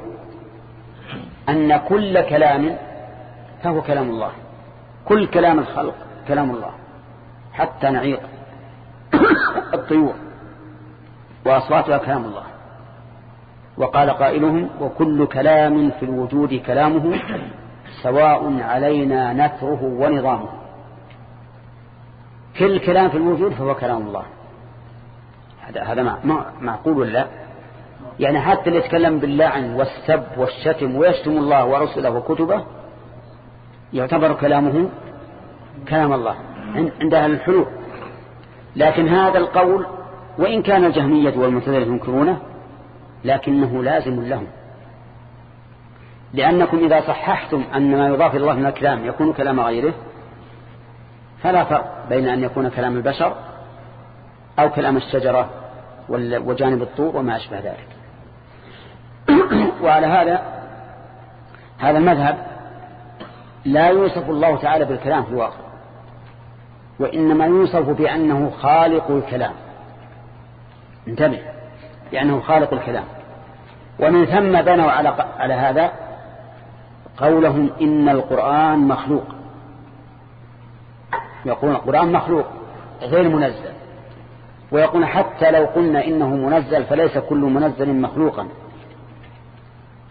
[SPEAKER 1] أن كل كلام فهو كلام الله كل كلام الخلق كلام الله حتى نعيق الطيور وأصواتها كلام الله وقال قائلهم وكل كلام في الوجود كلامه سواء علينا نثره ونظامه كل كلام في الوجود فهو كلام الله هذا هذا معقول ولا يعني حتى اللي يتكلم باللعن والسب والشتم ويشتم الله ورسله وكتبه يعتبر كلامه كلام الله عند أهل الحلول لكن هذا القول وإن كان الجهمية والمعتزلة ينكرونه لكنه لازم لهم لأنكم إذا صححتم أن ما يضاف إلى الله من الكلام يكون كلام غيره فلا فرق بين أن يكون كلام البشر أو كلام الشجرة وجانب الطور وما أشبه ذلك (coughs) وعلى هذا هذا المذهب لا يوصف الله تعالى بالكلام في الواقع وإنما يوصف بأنه خالق الكلام انتبه لأنه خالق الكلام ومن ثم بنوا على, على هذا قولهم إن القرآن مخلوق يقول القرآن مخلوق غير منزل ويقول حتى لو قلنا إنه منزل فليس كل منزل مخلوقا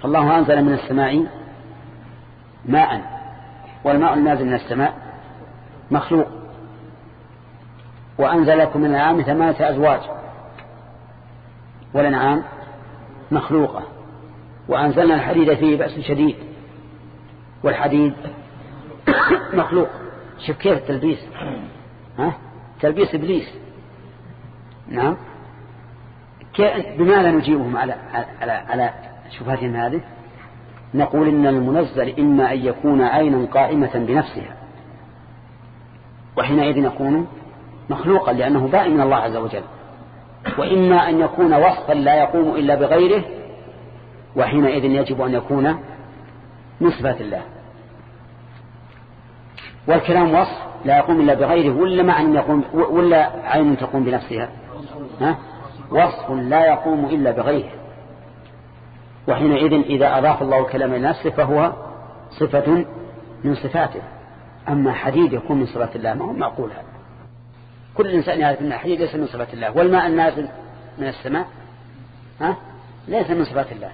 [SPEAKER 1] فالله أنزل من السماء ماء والماء النازل من السماء مخلوق وأنزل لكم من العام ثمانية أزواج والأنعام مخلوقة وأنزلنا الحديد فيه بأس شديد والحديد مخلوق شوف كيف التلبيس ها تلبيس إبليس نعم بماذا نجيبهم على على على شبهتهم هذه نقول إن المنزل إما أن يكون عينا قائمة بنفسها وحينئذ نكون مخلوقا لأنه باء من الله عز وجل وإما أن يكون وصفا لا يقوم إلا بغيره وحينئذ يجب أن يكون نسبة الله والكلام وصف لا يقوم إلا بغيره ولا مع أن يقوم ولا عين تقوم بنفسها ها؟ وصف لا يقوم إلا بغيره وحينئذ إذا أضاف الله الكلام لنفسه فهو صفة من صفاته أما حديد يكون من صفات الله ما هو معقول هذا كل إنسان يعرف في الناحية ليس من صفات الله والماء النازل من السماء ها؟ ليس من صفات الله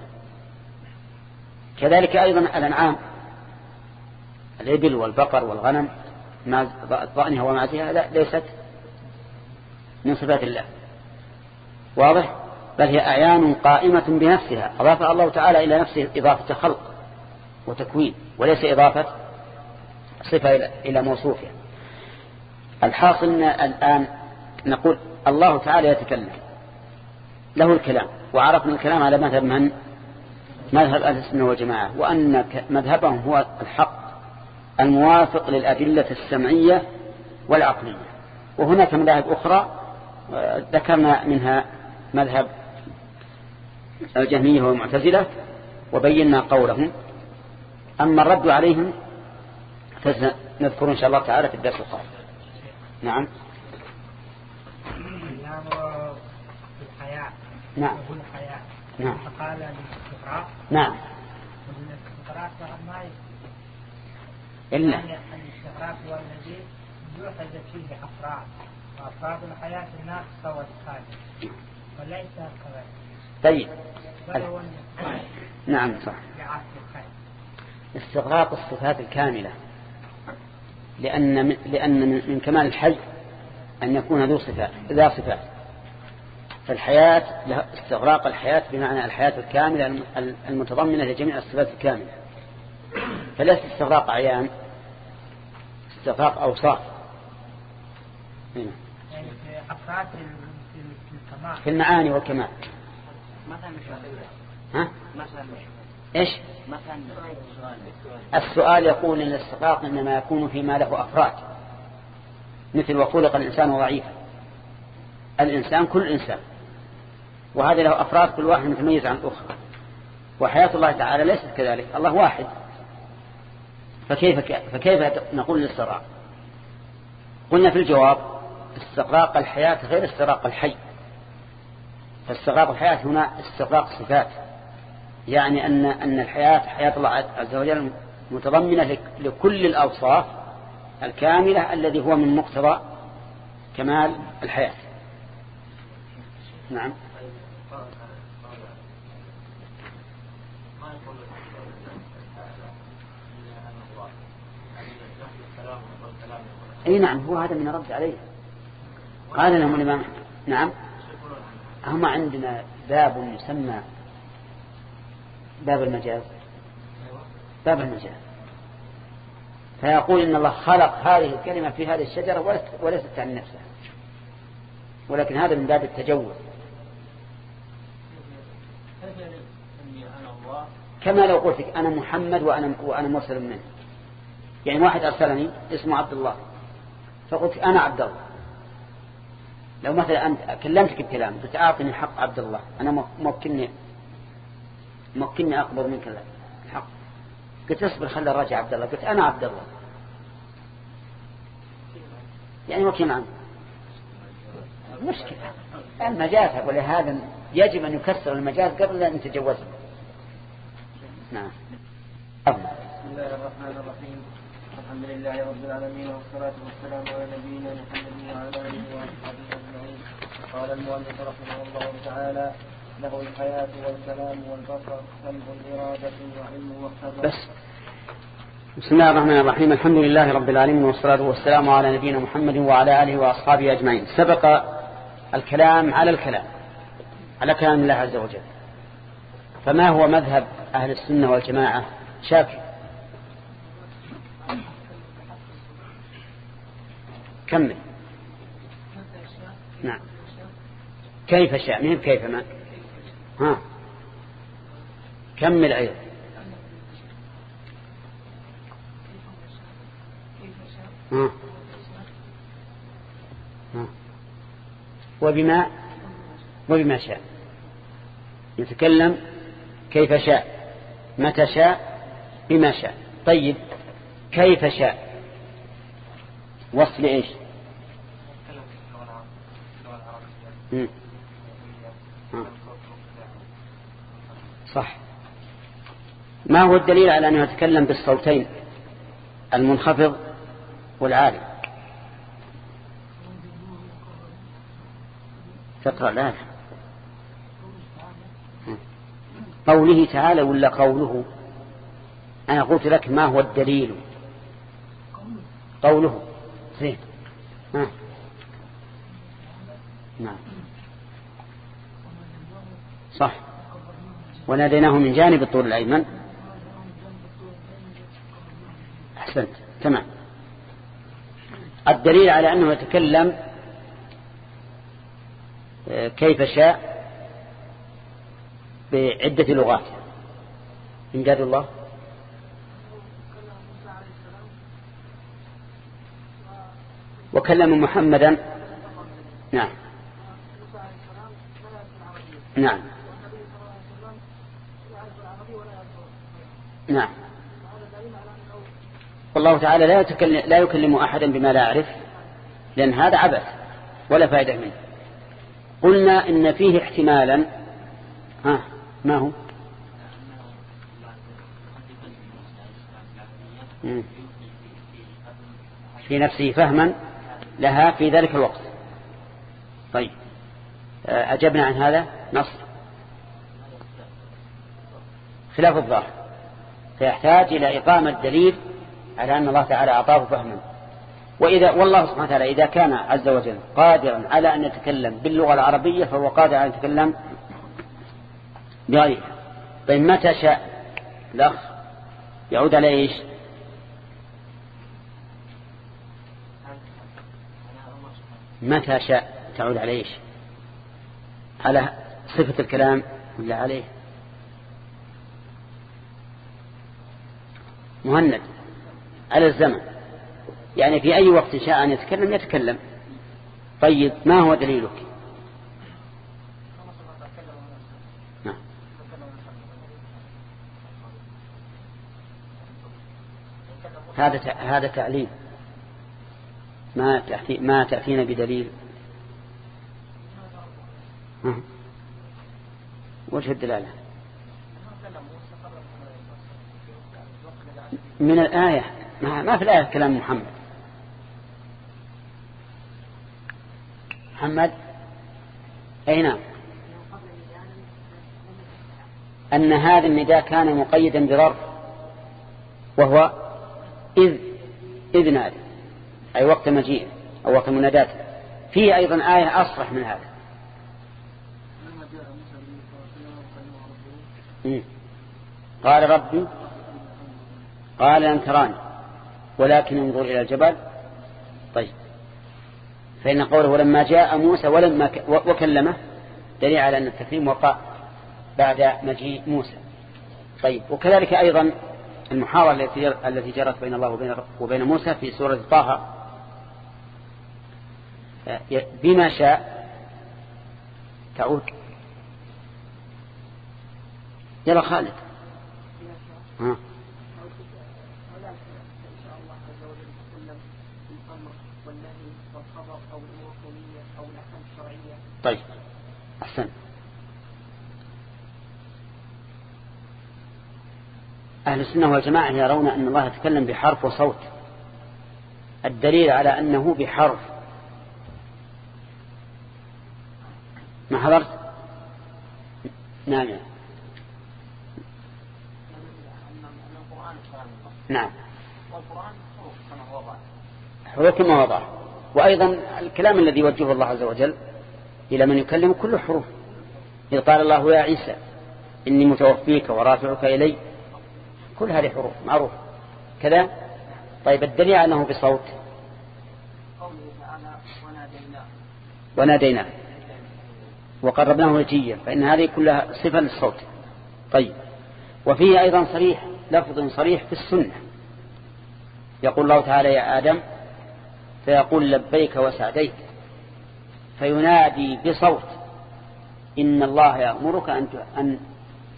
[SPEAKER 1] كذلك أيضا الأنعام الإبل والبقر والغنم ما الضأنها ومعزها لا ليست من صفات الله واضح بل هي أعيان قائمة بنفسها أضافها الله تعالى إلى نفسه إضافة خلق وتكوين وليس إضافة صفة إلى موصوفها الحاصل أن الآن نقول الله تعالى يتكلم له الكلام وعرفنا الكلام على مذهب من مذهب أهل السنة والجماعة وأن مذهبهم هو الحق الموافق للأدلة السمعية والعقلية وهناك مذاهب أخرى آه، ذكرنا منها مذهب الجهمية والمعتزلة وبينا قولهم أما الرد عليهم فنذكر إن شاء الله تعالى في الدرس القادم نعم
[SPEAKER 2] الحياة نعم الحياة نعم فقال للفقراء نعم الفقراء ما إلا يعني الاستغراق هو الذي يوحد فيه أفراد وأفراد الحياة الناقصة والخالية وليس كذلك
[SPEAKER 1] طيب نعم صح استغراق الصفات الكاملة لأن لأن من كمال الحي أن يكون ذو صفات ذا صفات فالحياة استغراق الحياة بمعنى الحياة الكاملة المتضمنة لجميع الصفات الكاملة فليس استغراق أعيان استغراق أوصاف
[SPEAKER 2] في المعاني والكمال مثلا ها؟ مثلا ايش؟ السؤال
[SPEAKER 1] يقول إن الاستقاق إنما يكون فيما له أفراد مثل وخلق الإنسان ضعيفا الإنسان كل إنسان وهذا له أفراد كل واحد متميز عن الأخرى وحياة الله تعالى ليست كذلك الله واحد فكيف, فكيف نقول الاستراق قلنا في الجواب استقراق الحياة غير استقراق الحي فاستقراق الحياة هنا استقراق صفات يعني أن أن الحياة حياة الله عز وجل متضمنة لكل الأوصاف الكاملة الذي هو من مقتضى كمال الحياة
[SPEAKER 2] نعم اي نعم
[SPEAKER 1] هو هذا من رد عليه قال لهم الامام نعم هم عندنا باب يسمى باب المجاز باب المجاز فيقول إن الله خلق هذه الكلمة في هذه الشجرة وليست عن نفسها ولكن هذا من باب التجوز كما لو قلت أنا محمد وأنا, وأنا مرسل منه يعني واحد أرسلني اسمه عبد الله فقلت أنا عبد الله لو مثلا أنت كلمتك الكلام قلت أعطني حق عبد الله أنا موكلني مكني أقبض منك الحق قلت اصبر خلى الراجع عبد الله قلت أنا عبد الله يعني وكيم عنه مشكلة المجاز ولهذا يجب أن يكسر المجاز قبل أن يتجوز
[SPEAKER 2] نعم بسم الله الرحمن الرحيم الحمد لله رب العالمين والصلاة والسلام على نبينا محمد وعلى آله وصحبه أجمعين قال المؤلف رحمه الله تعالى له الحياة والكلام والبصر سلب الإرادة وعلم وخبر بس بسم الله الرحمن الرحيم
[SPEAKER 1] الحمد لله رب العالمين والصلاة والسلام على نبينا محمد وعلى آله وأصحابه أجمعين سبق الكلام على الكلام على كلام الله عز وجل فما هو مذهب أهل السنة والجماعة شاكر كمل نعم كيف شاء كيف ما ها كمل أيضا ها. ها. وبما وبما شاء يتكلم كيف شاء متى شاء بما شاء طيب كيف شاء وصل ايش صح ما هو الدليل على أنه يتكلم بالصوتين المنخفض والعالي تقرأ الآن قوله تعالى ولا قوله أنا قلت لك ما هو الدليل قوله زين نعم صح وناديناه من جانب الطول الأيمن أحسنت تمام الدليل على أنه يتكلم آه، كيف شاء بعدة لغات قال الله وكلم محمدا نعم نعم نعم والله تعالى لا يتكلم لا يكلم أحدا بما لا يعرف لأن هذا عبث ولا فائدة منه قلنا إن فيه احتمالا ها ما هو في نفسه فهما لها في ذلك الوقت طيب آه، أجبنا عن هذا نص خلاف الظاهر فيحتاج إلى إقامة دليل على أن الله تعالى أعطاه فهما وإذا والله سبحانه وتعالى إذا كان عز وجل قادرا على أن يتكلم باللغة العربية فهو قادر على أن يتكلم بغيرها طيب متى شاء الأخ يعود على إيش متى شاء تعود على إيش على صفة الكلام ولا عليه مهند على الزمن يعني في أي وقت شاء أن يتكلم يتكلم طيب ما هو دليلك
[SPEAKER 2] نعم. هذا هذا
[SPEAKER 1] تعليل ما تأتي ما تأتينا بدليل نعم. وجه الدلاله
[SPEAKER 2] من الآية ما في الآية
[SPEAKER 1] كلام محمد محمد أي نعم أن هذا النداء كان مقيدا بضر وهو إذ إذ نادي أي وقت مجيء أو وقت مناداته فيه أيضا آية أصرح من هذا قال ربي قال لن تراني ولكن انظر إلى الجبل طيب فإن قوله لما جاء موسى ولما وكلمه دليل على أن التكريم وقع بعد مجيء موسى طيب وكذلك أيضا المحاورة التي التي جرت بين الله وبين وبين موسى في سورة طه آه، بما شاء تعود يلا خالد ها طيب أحسن أهل السنة والجماعة يرون أن الله يتكلم بحرف وصوت الدليل على أنه بحرف ما حضرت نعم نعم حروف كما وضع وأيضا الكلام الذي يوجهه الله عز وجل إلى من يكلم كل حروف إذ قال الله يا عيسى إني متوفيك ورافعك إلي كل هذه حروف معروف كذا طيب الدليل أنه بصوت وناديناه وقربناه نجيا فإن هذه كلها صفة للصوت طيب وفيه أيضا صريح لفظ صريح في السنة يقول الله تعالى يا آدم فيقول لبيك وسعديك فينادي بصوت إن الله يأمرك أن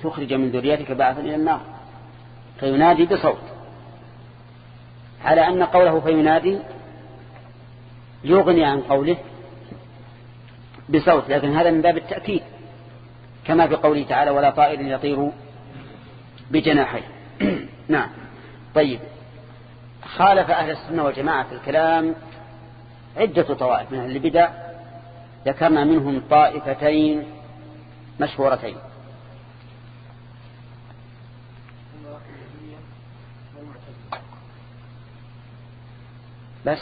[SPEAKER 1] تخرج من ذريتك بعثا إلى النار فينادي بصوت على أن قوله فينادي يغني عن قوله بصوت لكن هذا من باب التأكيد كما في قوله تعالى ولا طائر يطير بجناحيه (clears throat) نعم طيب خالف أهل السنة والجماعة في الكلام عدة طوائف من البدع ذكرنا منهم طائفتين مشهورتين بس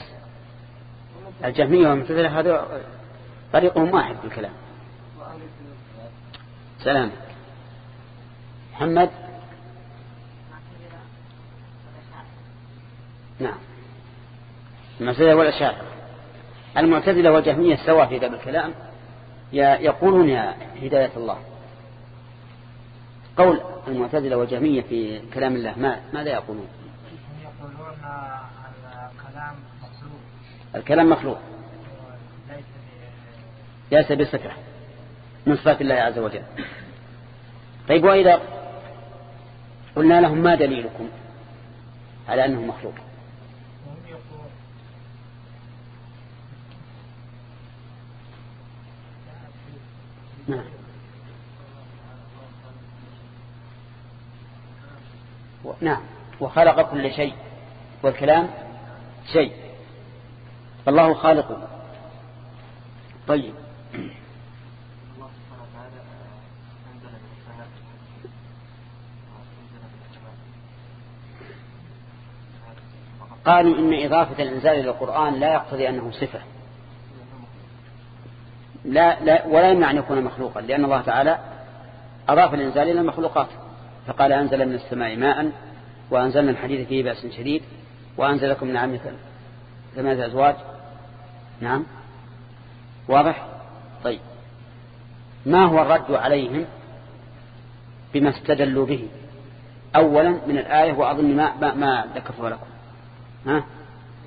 [SPEAKER 2] الجهمية والمعتزلة
[SPEAKER 1] هذا طريقهم واحد في الكلام سلام محمد نعم المعتزلة والأشاعرة المعتزلة والجهمية سواء في ذا الكلام يقولون يا هداية الله قول المعتزلة والجهمية في كلام الله ما ماذا يقولون يقولون
[SPEAKER 2] الكلام مخلوق
[SPEAKER 1] الكلام مخلوق ليس بصفة من صفات الله عز وجل طيب وإذا قلنا لهم ما دليلكم على أنه مخلوق نعم و... نعم وخلق كل شيء والكلام شيء فالله خالقه طيب قالوا إن إضافة الإنزال إلى القرآن لا يقتضي أنه صفة لا, لا ولا يمنع أن يكون مخلوقا لأن الله تعالى أضاف الإنزال إلى المخلوقات فقال أنزل من السماء ماء وأنزلنا الحديث فيه بأس شديد وأنزل لكم من عام ثمانية أزواج نعم واضح طيب ما هو الرد عليهم بما استدلوا به أولا من الآية وأظن ما, ما, ما لكم ها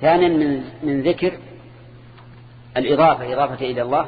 [SPEAKER 1] ثانيا من, من ذكر الإضافة إضافة إلى الله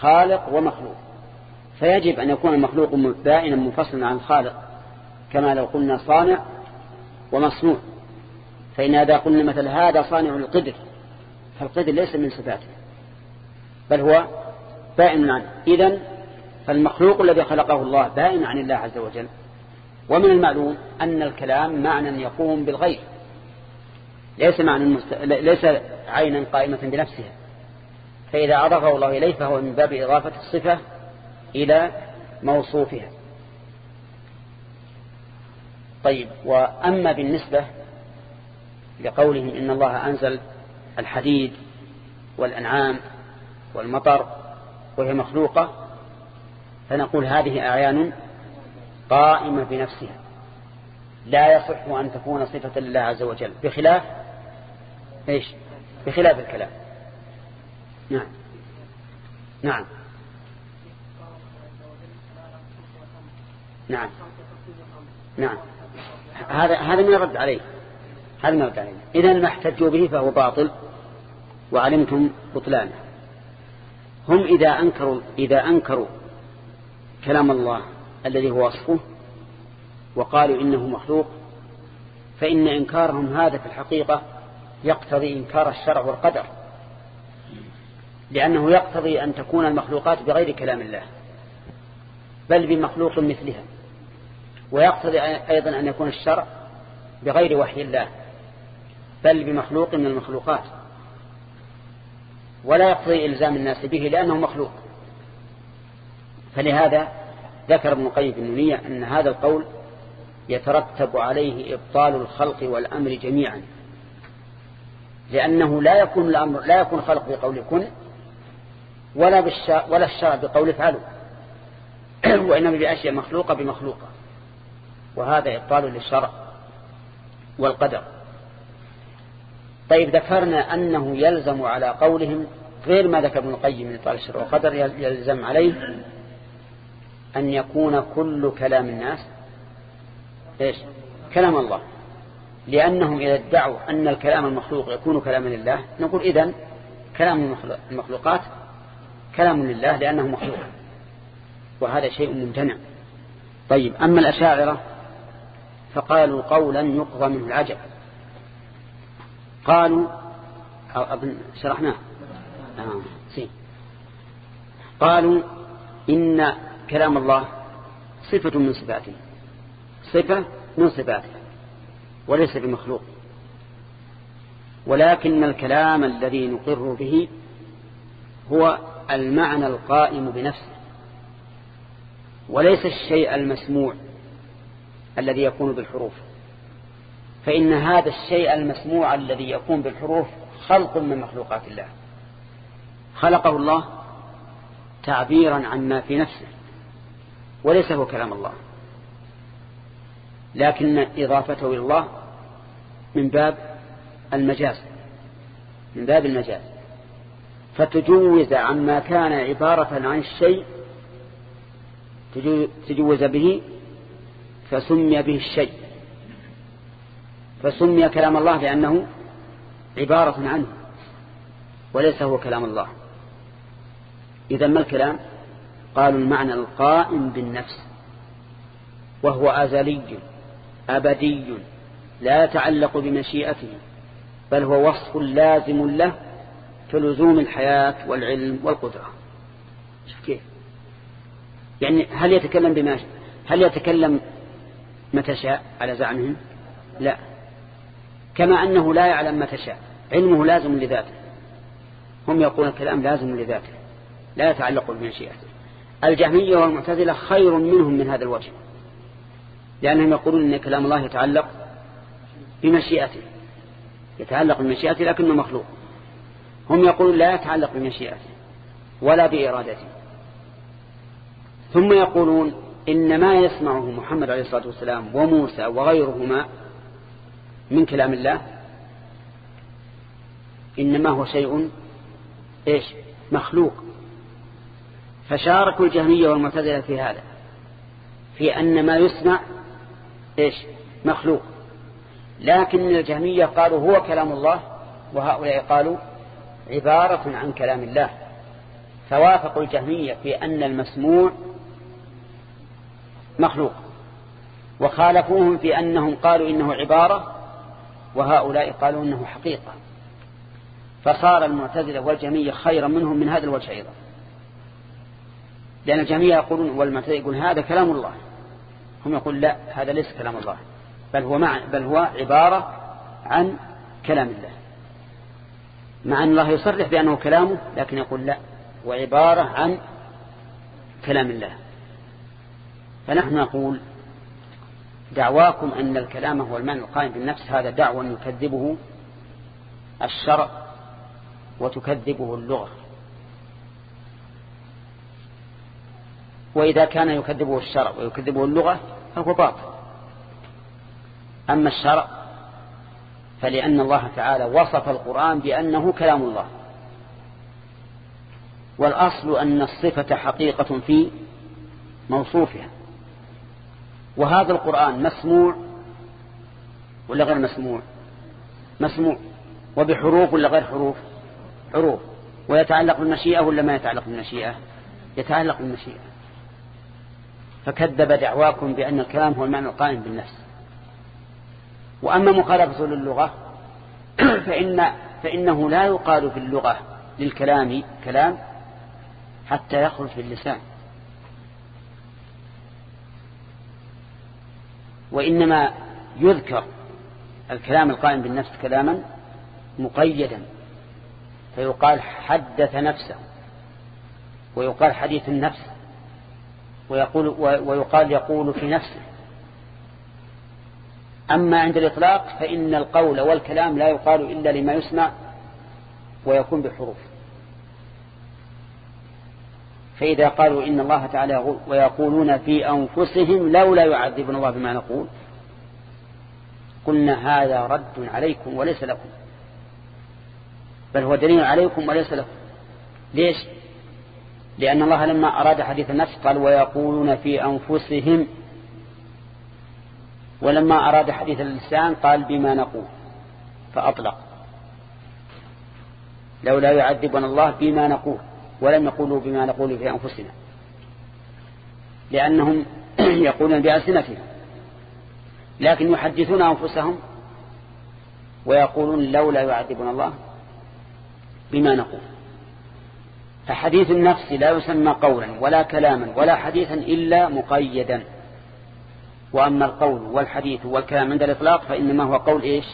[SPEAKER 1] خالق ومخلوق فيجب أن يكون المخلوق بائنا منفصلا عن الخالق كما لو قلنا صانع ومصنوع فإن إذا قلنا مثل هذا صانع القدر فالقدر ليس من صفاته بل هو بائن عنه إذن فالمخلوق الذي خلقه الله بائن عن الله عز وجل ومن المعلوم أن الكلام معنى يقوم بالغير ليس معنى المست... ليس عينا قائمة بنفسها فإذا أضافه الله إليه فهو من باب إضافة الصفة إلى موصوفها طيب وأما بالنسبة لقولهم إن الله أنزل الحديد والأنعام والمطر وهي مخلوقة فنقول هذه أعيان قائمة بنفسها لا يصح أن تكون صفة لله عز وجل بخلاف إيش بخلاف الكلام نعم نعم نعم نعم هذا هذا من الرد عليه هذا من الرد عليه إذا ما احتجوا به فهو باطل وعلمتم بطلانه هم إذا أنكروا إذا أنكروا كلام الله الذي هو وصفه وقالوا إنه مخلوق فإن إنكارهم هذا في الحقيقة يقتضي إنكار الشرع والقدر لأنه يقتضي أن تكون المخلوقات بغير كلام الله بل بمخلوق مثلها ويقتضي أيضا أن يكون الشرع بغير وحي الله بل بمخلوق من المخلوقات ولا يقتضي إلزام الناس به لأنه مخلوق فلهذا ذكر ابن القيم بن النونية أن هذا القول يترتب عليه إبطال الخلق والأمر جميعا لأنه لا يكون الأمر لا يكون خلق بقول كن ولا بالشرع ولا الشرع بقول افعلوا (clears throat) وإنما بأشياء مخلوقة بمخلوقة وهذا إبطال للشرع والقدر طيب ذكرنا أنه يلزم على قولهم غير ما ذكر ابن القيم من إبطال الشرع والقدر يلزم عليه أن يكون كل كلام الناس إيش كلام الله لأنهم إذا ادعوا أن الكلام المخلوق يكون كلاما لله نقول إذن كلام المخلوقات كلام لله لأنه مخلوق وهذا شيء ممتنع طيب أما الأشاعرة فقالوا قولا يقضى منه العجب قالوا أظن شرحناه آه. سي. قالوا إن كلام الله صفة من صفاته صفة من صفاته وليس بمخلوق ولكن الكلام الذي نقر به هو المعنى القائم بنفسه وليس الشيء المسموع الذي يكون بالحروف فإن هذا الشيء المسموع الذي يكون بالحروف خلق من مخلوقات الله خلقه الله تعبيرا عما في نفسه وليس هو كلام الله لكن إضافته إلى الله من باب المجاز من باب المجاز فتجوز عما كان عبارة عن الشيء تجوز به فسمي به الشيء فسمي كلام الله لأنه عبارة عنه وليس هو كلام الله إذا ما الكلام قالوا المعنى القائم بالنفس وهو أزلي أبدي لا يتعلق بمشيئته بل هو وصف لازم له كلزوم الحياة والعلم والقدرة شوف كيف يعني هل يتكلم بما هل يتكلم متى شاء على زعمهم لا كما أنه لا يعلم متى شاء علمه لازم لذاته هم يقولون الكلام لازم لذاته لا يتعلق بمشيئته الجهمية والمعتزلة خير منهم من هذا الوجه لأنهم يقولون أن كلام الله يتعلق بمشيئته يتعلق بمشيئته لكنه مخلوق هم يقولون لا يتعلق بمشيئته ولا بإرادته ثم يقولون إن ما يسمعه محمد عليه الصلاة والسلام وموسى وغيرهما من كلام الله إنما هو شيء إيش مخلوق فشاركوا الجهمية والمعتزلة في هذا في أن ما يسمع إيش مخلوق لكن الجهمية قالوا هو كلام الله وهؤلاء قالوا عبارة عن كلام الله فوافقوا الجهمية في أن المسموع مخلوق وخالفوهم في أنهم قالوا إنه عبارة وهؤلاء قالوا إنه حقيقة فصار المعتزلة والجميع خيرا منهم من هذا الوجه أيضا لأن الجميع يقولون والمعتزلة يقول هذا كلام الله هم يقول لا هذا ليس كلام الله بل هو, مع بل هو عبارة عن كلام الله مع أن الله يصرح بأنه كلامه لكن يقول لا وعبارة عن كلام الله فنحن نقول دعواكم أن الكلام هو المعنى القائم بالنفس هذا دعوة يكذبه الشرع وتكذبه اللغة وإذا كان يكذبه الشرع ويكذبه اللغة فهو باطل أما الشرع فلأن الله تعالى وصف القرآن بأنه كلام الله والأصل أن الصفة حقيقة في موصوفها وهذا القرآن مسموع ولا غير مسموع مسموع وبحروف ولا غير حروف حروف ويتعلق بالمشيئة ولا ما يتعلق بالمشيئة يتعلق بالمشيئة فكذب دعواكم بأن الكلام هو المعنى القائم بالنفس وأما مخالفة للغة (clears throat) فإن فإنه لا يقال في اللغة للكلام كلام حتى يخرج في اللسان وإنما يذكر الكلام القائم بالنفس كلاما مقيدا فيقال حدث نفسه ويقال حديث النفس ويقول ويقال يقول في نفسه أما عند الإطلاق فإن القول والكلام لا يقال إلا لما يسمع
[SPEAKER 2] ويكون بحروف
[SPEAKER 1] فإذا قالوا إن الله تعالى ويقولون في أنفسهم لولا يعذبنا الله بما نقول قلنا هذا رد عليكم وليس لكم بل هو دليل عليكم وليس لكم ليش لأن الله لما أراد حديث النفس قال ويقولون في أنفسهم ولما أراد حديث اللسان قال بما نقول فأطلق لولا يعذبنا الله بما نقول ولم يقولوا بما نقول في أنفسنا لأنهم (clears throat) يقولون بألسنتهم لكن يحدثون أنفسهم ويقولون لولا يعذبنا الله بما نقول فحديث النفس لا يسمى قولا ولا كلاما ولا حديثا إلا مقيدا وأما القول والحديث والكلام عند الإطلاق فإنما هو قول إيش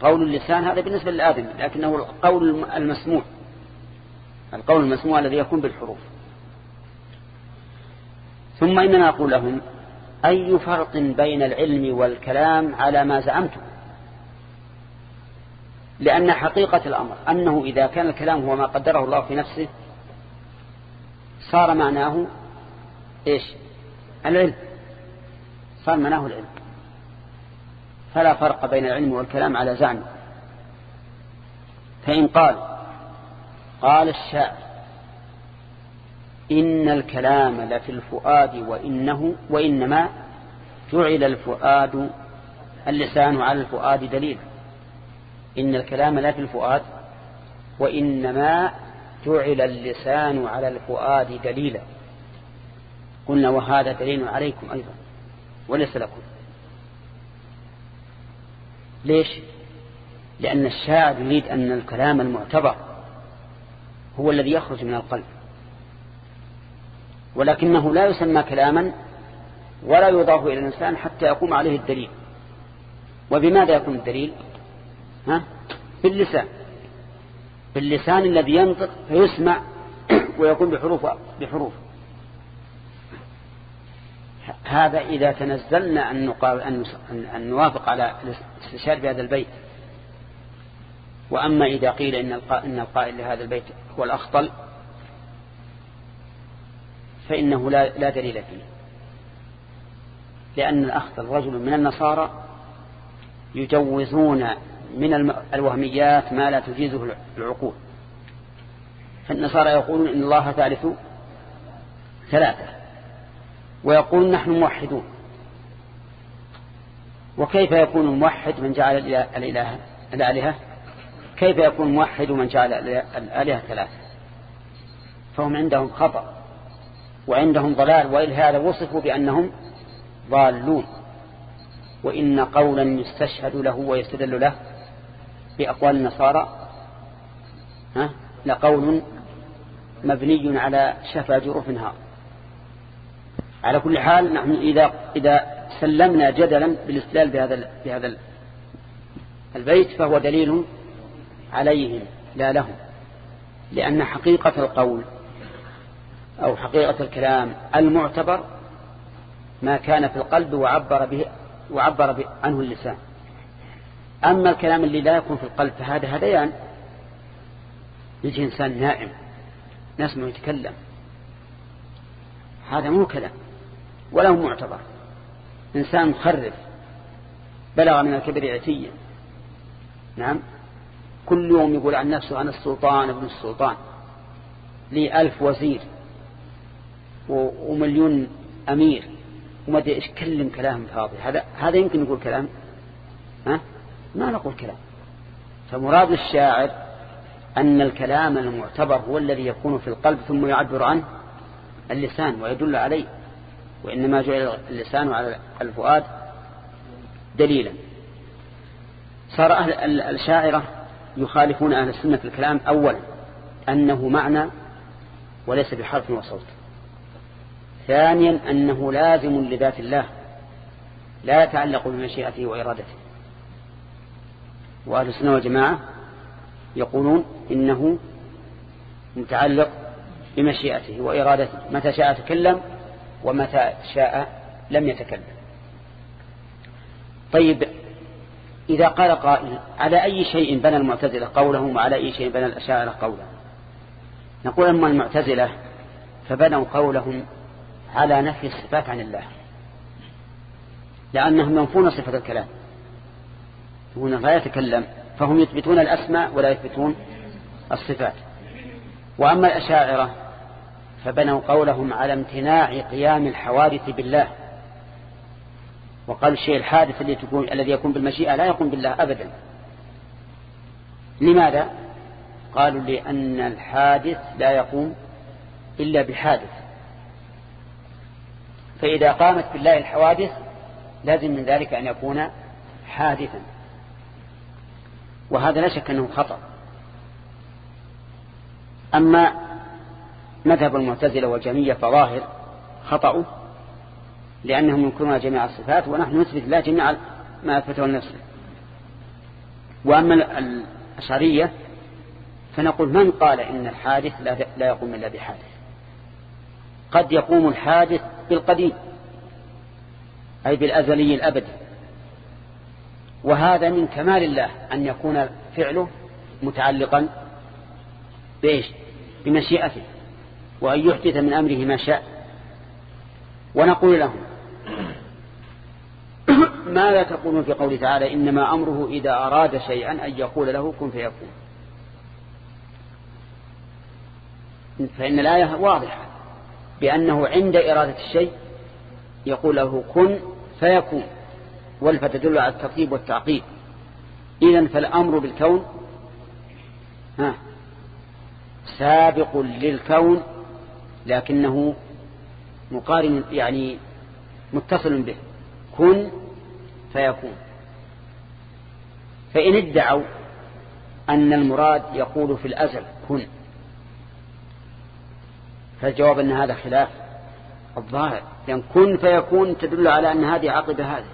[SPEAKER 1] قول اللسان هذا بالنسبة للآدم لكنه القول المسموع القول المسموع الذي يكون بالحروف ثم إننا نقول لهم أي فرق بين العلم والكلام على ما زعمتم لأن حقيقة الأمر أنه إذا كان الكلام هو ما قدره الله في نفسه صار معناه إيش العلم صار مناه العلم فلا فرق بين العلم والكلام على زعم فإن قال قال الشاعر إن الكلام لفي الفؤاد وإنه وإنما جعل الفؤاد اللسان على الفؤاد دليل إن الكلام لفي الفؤاد وإنما جعل اللسان على الفؤاد دليلا قلنا وهذا دليل عليكم أيضا وليس لكم ليش لأن الشاعر يريد أن الكلام المعتبر هو الذي يخرج من القلب ولكنه لا يسمى كلاما ولا يضاف إلى الإنسان حتى يقوم عليه الدليل وبماذا يكون الدليل ها؟ باللسان باللسان الذي ينطق فيسمع (clears throat) ويكون بحروف بحروف هذا إذا تنزلنا أن, أن نوافق على الاستشهاد بهذا البيت وأما إذا قيل إن القائل لهذا البيت هو الأخطل فإنه لا دليل فيه لأن الأخطل رجل من النصارى يجوزون من الوهميات ما لا تجيزه العقول فالنصارى يقولون إن الله ثالث ثلاثة ويقول نحن موحدون وكيف يكون موحد من جعل الإله الآلهة كيف يكون موحد من جعل الآلهة ثلاثة فهم عندهم خطأ وعندهم ضلال ولهذا وصفوا بأنهم ضالون وإن قولا يستشهد له ويستدل له بأقوال النصارى لقول مبني على شفا جروف نهار على كل حال نحن إذا, إذا سلمنا جدلا بالاستدلال بهذا, بهذا البيت فهو دليل عليهم لا لهم لأن حقيقة القول أو حقيقة الكلام المعتبر ما كان في القلب وعبر به وعبر به عنه اللسان أما الكلام اللي لا يكون في القلب فهذا هذيان يجي إنسان نائم نسمع يتكلم هذا مو كلام وله معتبر إنسان مخرف بلغ من الكبر عتيا نعم كل يوم يقول عن نفسه أنا السلطان ابن السلطان لي ألف وزير ومليون أمير وما ادري ايش كلم كلام فاضي هذا هذا يمكن يقول كلام ها ما نقول كلام فمراد الشاعر أن الكلام المعتبر هو الذي يكون في القلب ثم يعبر عنه اللسان ويدل عليه وإنما جعل اللسان على الفؤاد دليلا صار أهل الشاعرة يخالفون أهل السنة في الكلام أولا أنه معنى وليس بحرف وصوت ثانيا أنه لازم لذات الله لا يتعلق بمشيئته وإرادته وأهل السنة والجماعة يقولون إنه متعلق بمشيئته وإرادته متى شاء تكلم ومتى شاء لم يتكلم طيب إذا قال قائل على أي شيء بنى المعتزلة قولهم وعلى أي شيء بنى الأشاعرة قولهم نقول أما المعتزلة فبنوا قولهم على نفي الصفات عن الله لأنهم ينفون صفة الكلام يقولون لا يتكلم فهم يثبتون الأسماء ولا يثبتون الصفات وأما الأشاعرة فبنوا قولهم على امتناع قيام الحوادث بالله وقال الشيء الحادث الذي تكون الذي يكون بالمشيئة لا يقوم بالله أبدا لماذا قالوا لأن الحادث لا يقوم إلا بحادث فإذا قامت بالله الحوادث لازم من ذلك أن يكون حادثا وهذا لا شك أنه خطأ أما مذهب المعتزلة والجميع فظاهر خطأه لأنهم ينكرون جميع الصفات ونحن نثبت لا جميع ما أثبته النفس وأما الأشعرية فنقول من قال إن الحادث لا يقوم إلا بحادث قد يقوم الحادث بالقديم أي بالأزلي الأبدي وهذا من كمال الله أن يكون فعله متعلقا بإيش بمشيئته وأن يحدث من أمره ما شاء ونقول لهم ماذا تقولون في قوله تعالى إنما أمره إذا أراد شيئا أن يقول له كن فيكون فإن الآية واضحة بأنه عند إرادة الشيء يقول له كن فيكون والفتدل على الترتيب والتعقيب إذا فالأمر بالكون ها سابق للكون لكنه مقارن يعني متصل به كن فيكون فإن ادعوا أن المراد يقول في الأزل كن فالجواب أن هذا خلاف الظاهر لأن يعني كن فيكون تدل على أن هذه عقب هذا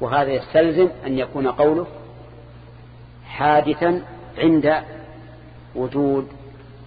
[SPEAKER 1] وهذا يستلزم أن يكون قوله حادثا عند وجود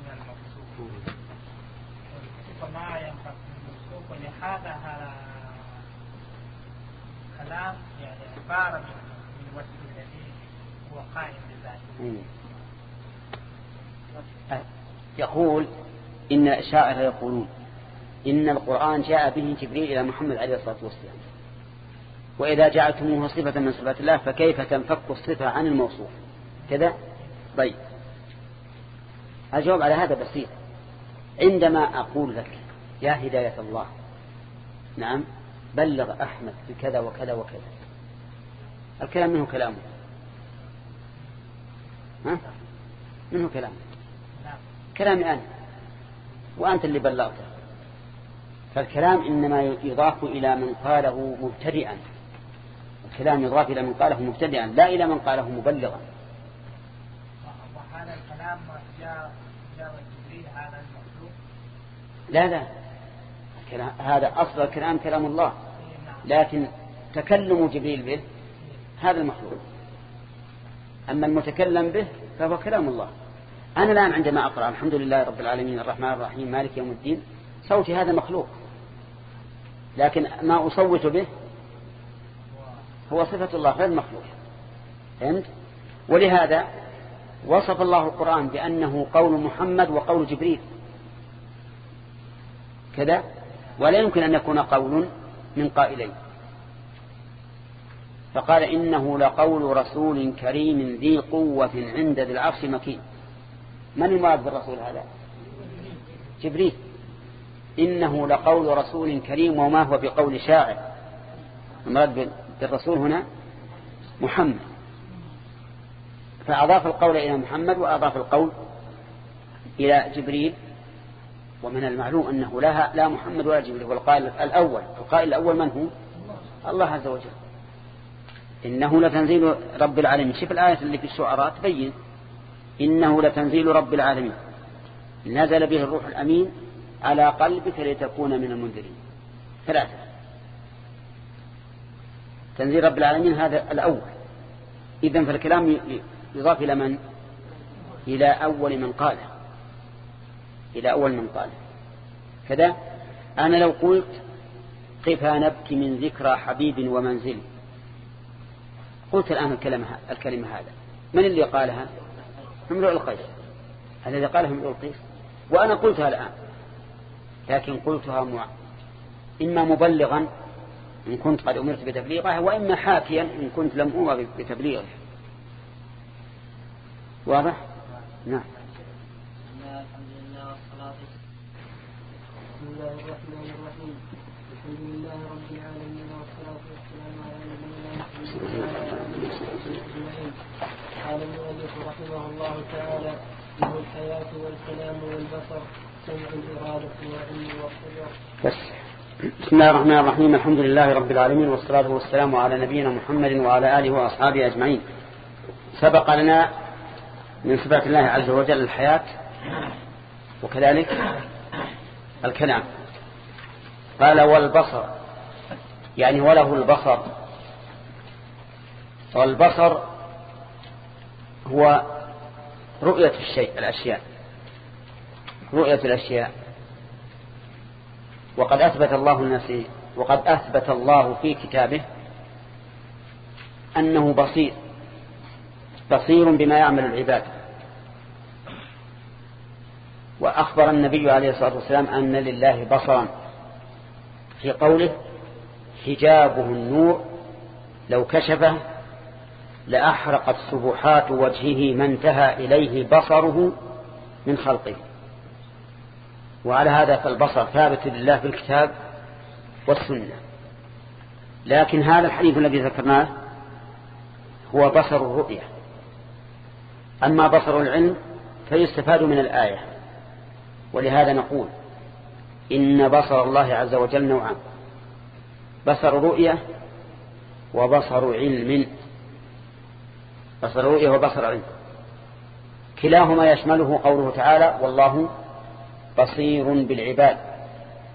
[SPEAKER 2] من المفسوق وما ينقص من المفسوق ولهذا هذا كلام يعني عبارة من الوجه الذي هو قائم بذلك
[SPEAKER 1] يقول إن الشاعر يقولون إن القرآن جاء به جبريل إلى محمد عليه الصلاة والسلام وإذا جعلتموه صفة من صفات الله فكيف تنفك الصفة عن الموصوف كذا طيب الجواب على هذا بسيط عندما أقول لك يا هداية الله نعم بلغ أحمد بكذا وكذا وكذا الكلام منه كلامه ها؟ منه كلامه كلامي أنا وأنت اللي بلغته فالكلام إنما يضاف إلى من قاله مبتدئا الكلام يضاف إلى من قاله مبتدئا لا إلى من قاله مبلغا لا لا هذا أصل الكلام كلام الله لكن تكلم جبريل به هذا المخلوق أما المتكلم به فهو كلام الله أنا الآن عندما أقرأ الحمد لله رب العالمين الرحمن الرحيم مالك يوم الدين صوتي هذا مخلوق لكن ما أصوت به هو صفة الله غير مخلوق فهمت ولهذا وصف الله القرآن بأنه قول محمد وقول جبريل كذا ولا يمكن أن يكون قول من قائلين فقال إنه لقول رسول كريم ذي قوة عند ذي العرش مكين من المراد بالرسول هذا جبريل إنه لقول رسول كريم وما هو بقول شاعر المراد بالرسول هنا محمد فأضاف القول إلى محمد وأضاف القول إلى جبريل ومن المعلوم أنه لا, لا محمد ولا جبريل والقائل الأول القائل الأول من هو
[SPEAKER 2] الله عز وجل
[SPEAKER 1] إنه لتنزيل رب العالمين شوف الآية اللي في الشعراء تبين إنه لتنزيل رب العالمين نزل به الروح الأمين على قلبك لتكون من المنذرين ثلاثة تنزيل رب العالمين هذا الأول إذن فالكلام يضاف إلى من إلى أول من قاله إلى أول من قاله كذا أنا لو قلت قفا نبكي من ذكرى حبيب ومنزل قلت الآن الكلمة, الكلمة هذا من اللي قالها امرؤ القيس الذي قالها امرؤ القيس وأنا قلتها الآن لكن قلتها مع... إما مبلغا إن كنت قد أمرت بتبليغها وإما حاكيا إن كنت لم أمر بتبليغها واضح نعم
[SPEAKER 2] الحمد لله والصلاة بسم الله الرحمن الرحيم الحمد لله رب العالمين والصلاة والسلام على نبينا محمد وعلى آله وصحبه أجمعين قال المؤلف رحمه الله تعالى له الحياة والكلام والبصر سمع الإرادة والعلم والقدر
[SPEAKER 1] بس بسم الله الرحمن الرحيم الحمد لله رب العالمين والصلاة والسلام على نبينا محمد وعلى آله وأصحابه أجمعين سبق لنا من صفات الله عز وجل الحياة وكذلك الكلام قال والبصر يعني وله البصر والبصر هو رؤية الشيء الأشياء رؤية الأشياء وقد أثبت الله الناس وقد أثبت الله في كتابه أنه بصير بصير بما يعمل العباد وأخبر النبي عليه الصلاة والسلام أن لله بصرا في قوله حجابه النور لو كشفه لأحرقت سبحات وجهه ما انتهى إليه بصره من خلقه وعلى هذا فالبصر ثابت لله في الكتاب والسنة لكن هذا الحديث الذي ذكرناه هو بصر الرؤية أما بصر العلم فيستفاد من الآية ولهذا نقول إن بصر الله عز وجل نوعان بصر رؤية وبصر علم بصر رؤية وبصر علم كلاهما يشمله قوله تعالى والله بصير بالعباد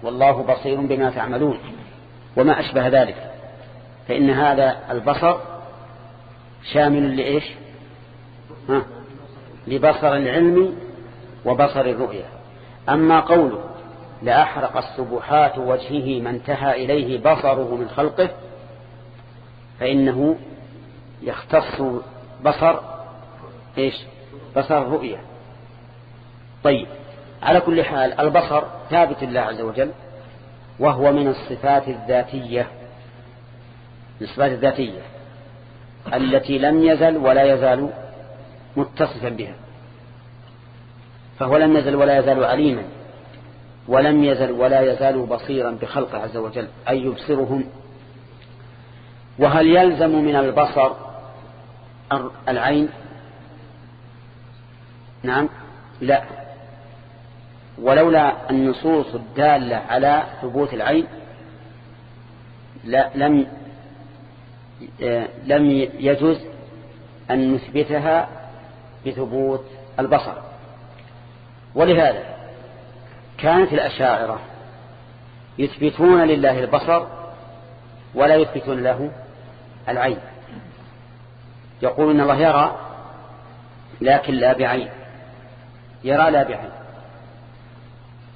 [SPEAKER 1] والله بصير بما تعملون وما أشبه ذلك فإن هذا البصر شامل لإيش ها لبصر العلم وبصر الرؤية أما قوله لأحرق السبحات وجهه ما انتهى إليه بصره من خلقه فإنه يختص بصر إيش بصر رؤية طيب على كل حال البصر ثابت الله عز وجل وهو من الصفات الذاتية من الصفات الذاتية التي لم يزل ولا يزال متصفا بها فهو لم يزل ولا يزال عليما ولم يزل ولا يزال بصيرا بخلقه عز وجل أي يبصرهم وهل يلزم من البصر العين نعم لا ولولا النصوص الدالة على ثبوت العين لا لم آه، لم يجوز أن نثبتها بثبوت البصر ولهذا كانت الأشاعرة يثبتون لله البصر ولا يثبتون له العين يقول إن الله يرى لكن لا بعين يرى لا بعين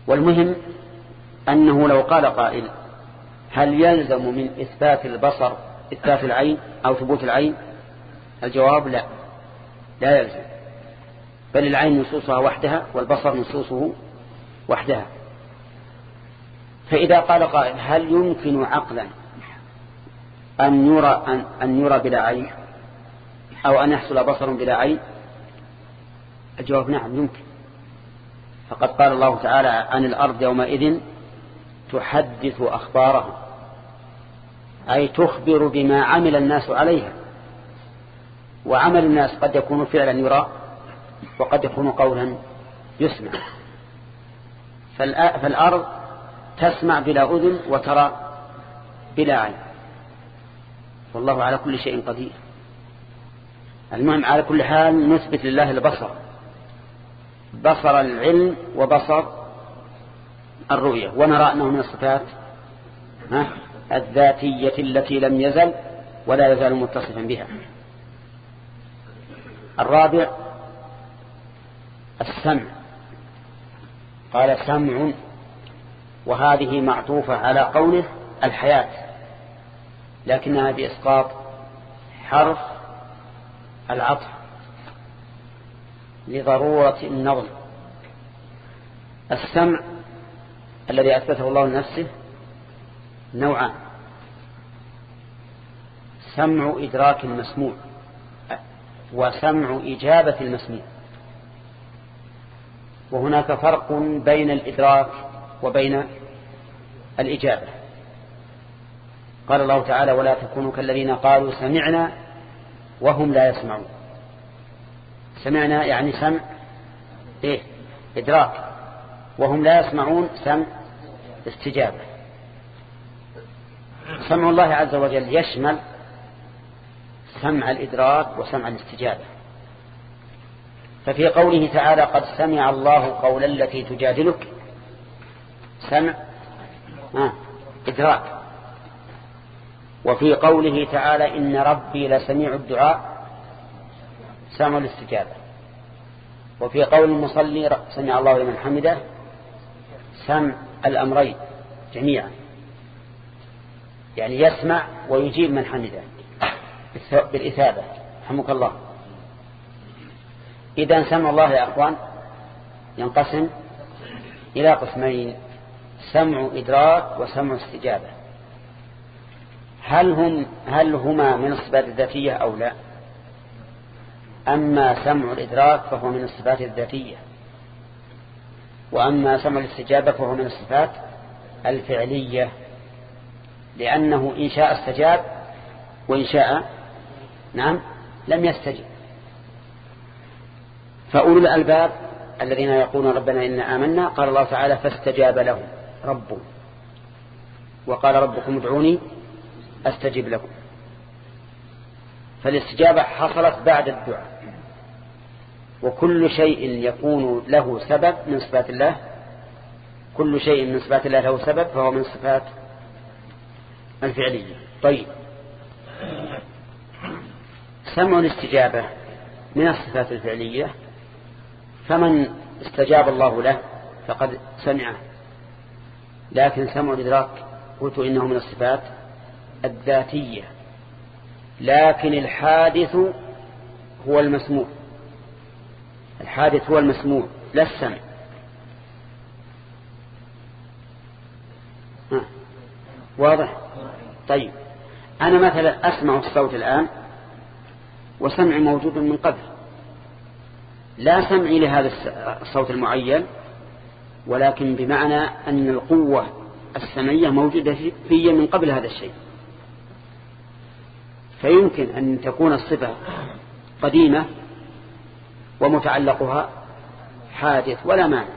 [SPEAKER 1] والمهم أنه لو قال قائل هل يلزم من إثبات البصر إثبات العين أو ثبوت العين الجواب لا لا يلزم بل العين نصوصها وحدها والبصر نصوصه وحدها فإذا قال قائل هل يمكن عقلا أن يرى, أن, أن يرى بلا عين أو أن يحصل بصر بلا عين الجواب نعم يمكن فقد قال الله تعالى عن الأرض يومئذ تحدث أخبارها أي تخبر بما عمل الناس عليها وعمل الناس قد يكون فعلا يرى وقد يكون قولا يسمع فالأرض تسمع بلا أذن وترى بلا عين والله على كل شيء قدير المهم على كل حال نثبت لله البصر بصر العلم وبصر الرؤية ونرى أنه من الصفات الذاتية التي لم يزل ولا يزال متصفا بها الرابع السمع قال سمع وهذه معطوفة على قوله الحياة لكنها بإسقاط حرف العطف لضرورة النظم السمع الذي أثبته الله لنفسه نوعان سمع إدراك المسموع وسمع إجابة المسموع وهناك فرق بين الإدراك وبين الإجابة قال الله تعالى ولا تكونوا كالذين قالوا سمعنا وهم لا يسمعون سمعنا يعني سمع إيه إدراك وهم لا يسمعون سمع استجابة سمع الله عز وجل يشمل سمع الإدراك وسمع الاستجابة ففي قوله تعالى قد سمع الله قول التي تجادلك سمع آه. إدراك وفي قوله تعالى إن ربي لسميع الدعاء سمع الاستجابة وفي قول المصلي سمع الله لمن حمده سمع الأمرين جميعا يعني يسمع ويجيب من حمده بالإثابة حمك الله إذا سمع الله يا أخوان ينقسم إلى قسمين سمع إدراك وسمع استجابة هل, هم هل هما من الصفات الذاتية أو لا أما سمع الإدراك فهو من الصفات الذاتية وأما سمع الاستجابة فهو من الصفات الفعلية لأنه إن شاء استجاب وإن شاء نعم لم يستجب فأولو الألباب الذين يقولون ربنا إنا آمنا قال الله تعالى فاستجاب لهم ربه وقال ربكم ادعوني أستجب لكم فالاستجابة حصلت بعد الدعاء وكل شيء يكون له سبب من صفات الله كل شيء من صفات الله له سبب فهو من صفات الفعلية طيب سمع الاستجابة من الصفات الفعلية فمن استجاب الله له فقد سمعه لكن سمع الإدراك قلت إنه من الصفات الذاتية لكن الحادث هو المسموع الحادث هو المسموع لا السمع واضح طيب أنا مثلا أسمع الصوت الآن وسمعي موجود من قبل لا سمعي لهذا الصوت المعين ولكن بمعنى أن القوة السمعية موجودة في من قبل هذا الشيء فيمكن أن تكون الصفة قديمة ومتعلقها حادث ولا مانع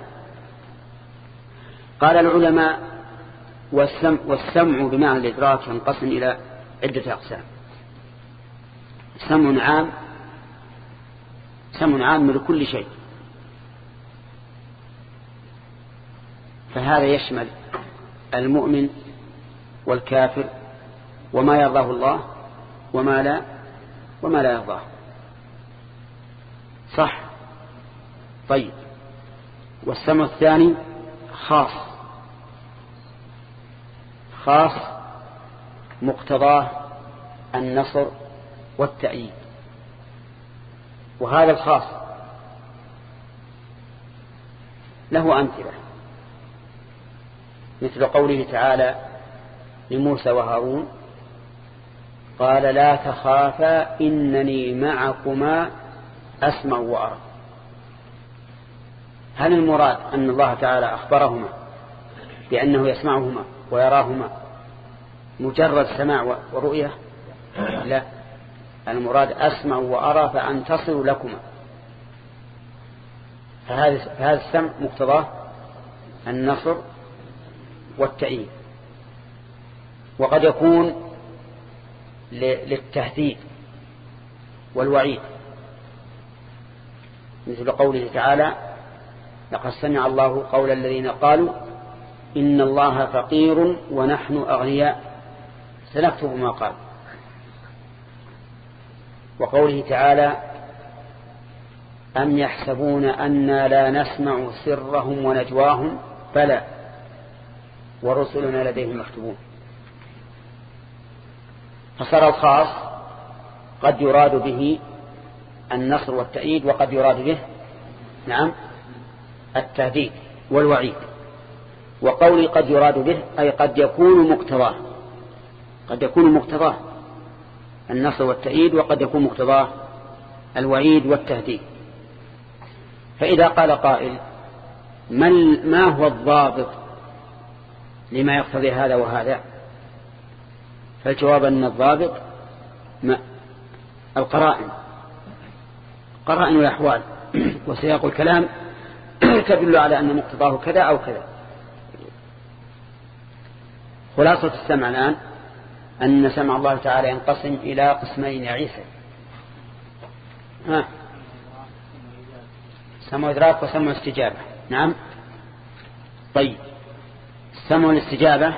[SPEAKER 1] قال العلماء والسمع, والسمع بمعنى الإدراك ينقسم إلى عدة أقسام سمع عام سمع عام لكل شيء فهذا يشمل المؤمن والكافر وما يرضاه الله وما لا وما لا يرضاه صح طيب والسمع الثاني خاص خاص
[SPEAKER 2] مقتضاه
[SPEAKER 1] النصر والتأييد وهذا الخاص له أمثلة مثل قوله تعالى لموسى وهارون قال لا تخافا إنني معكما أسمع وأرى هل المراد أن الله تعالى أخبرهما بأنه يسمعهما ويراهما مجرد سماع ورؤية لا المراد أسمع وأرى فأنتصر لكما فهذا السمع مقتضاه النصر والتأييد وقد يكون للتهديد والوعيد مثل قوله تعالى لقد سمع الله قول الذين قالوا إن الله فقير ونحن أغنياء سنكتب ما قال وقوله تعالى أم يحسبون أنا لا نسمع سرهم ونجواهم بلى ورسلنا لديهم مكتوبون فصار الخاص قد يراد به النصر والتأييد وقد يراد به نعم التهديد والوعيد وقولي قد يراد به أي قد يكون مقتضاه قد يكون مقتضاه النصر والتأييد وقد يكون مقتضاه الوعيد والتهديد فإذا قال قائل ما, ما هو الضابط لما يقتضي هذا وهذا فالجواب أن الضابط ما القرائن قرائن الأحوال (clears throat) وسياق الكلام (clears throat) تدل على أن مقتضاه كذا أو كذا خلاصة السمع الآن أن سمع الله تعالى ينقسم إلى قسمين يا عيسى ها سمع إدراك وسمع استجابة نعم طيب سمع الاستجابة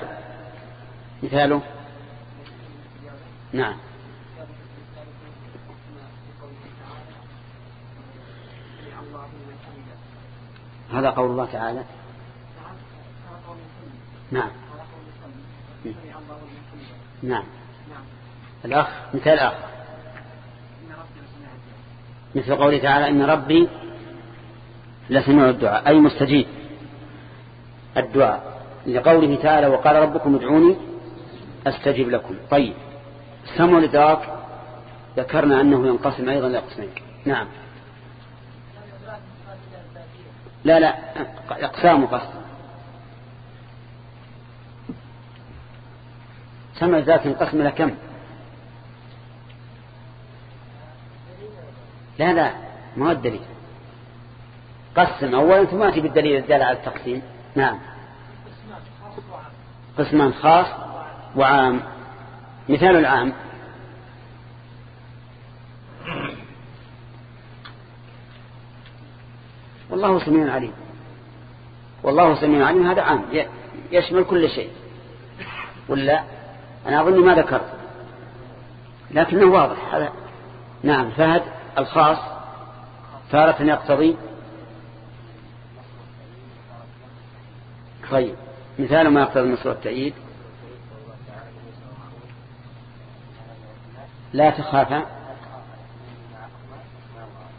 [SPEAKER 1] مثاله نعم هذا قول الله تعالى
[SPEAKER 2] نعم نعم. نعم
[SPEAKER 1] الأخ مثال آخر مثل قوله تعالى إن ربي لسمع الدعاء أي مستجيب الدعاء لقوله تعالى وقال ربكم ادعوني أستجب لكم طيب سمع الإدراك ذكرنا أنه ينقسم أيضا لقسمين نعم لا لا أقسام قسم ثمن ذات ينقسم إلى كم لا لا ما هو الدليل قسم أولا ثم أتي بالدليل الدال على التقسيم نعم قسمان خاص وعام مثال العام والله سميع عليم والله سميع عليم هذا عام يشمل كل شيء ولا أنا أظن ما ذكرت لكنه واضح هذا نعم فهد الخاص تارة يقتضي طيب مثال ما يقتضي النصر والتأييد لا تخافا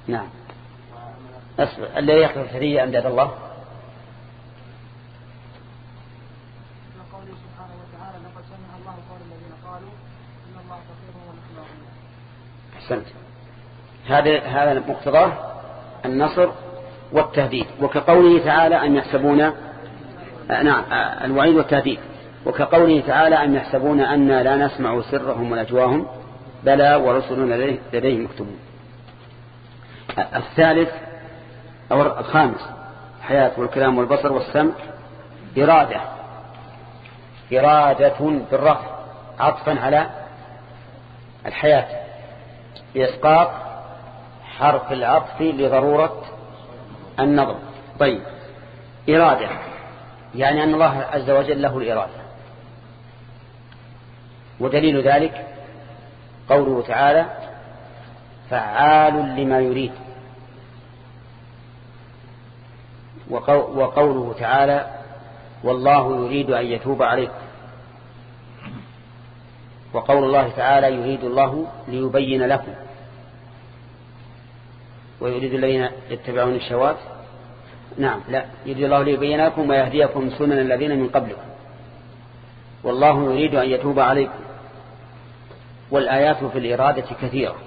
[SPEAKER 1] نعم أصبر الذي يقتضي الحرية أمداد الله أحسنت هذا هذا مقتضاه النصر والتهديد وكقوله تعالى أن يحسبون آه، نعم آه، الوعيد والتهديد وكقوله تعالى أن يحسبون أنا لا نسمع سرهم ونجواهم بلى ورسلنا لديهم مكتوبون آه، الثالث أو الخامس الحياة والكلام والبصر والسمع إرادة إرادة بالرفع عطفا على الحياة بإسقاط حرف العطف لضرورة النظر طيب إرادة يعني أن الله عز وجل له الإرادة ودليل ذلك قوله تعالى فعال لما يريد وقوله تعالى والله يريد أن يتوب عليكم وقول الله تعالى يريد الله ليبين لكم ويريد الذين يتبعون الشهوات نعم لا يريد الله ليبينكم ويهديكم سنن الذين من قبلكم والله يريد أن يتوب عليكم والآيات في الإرادة كثيرة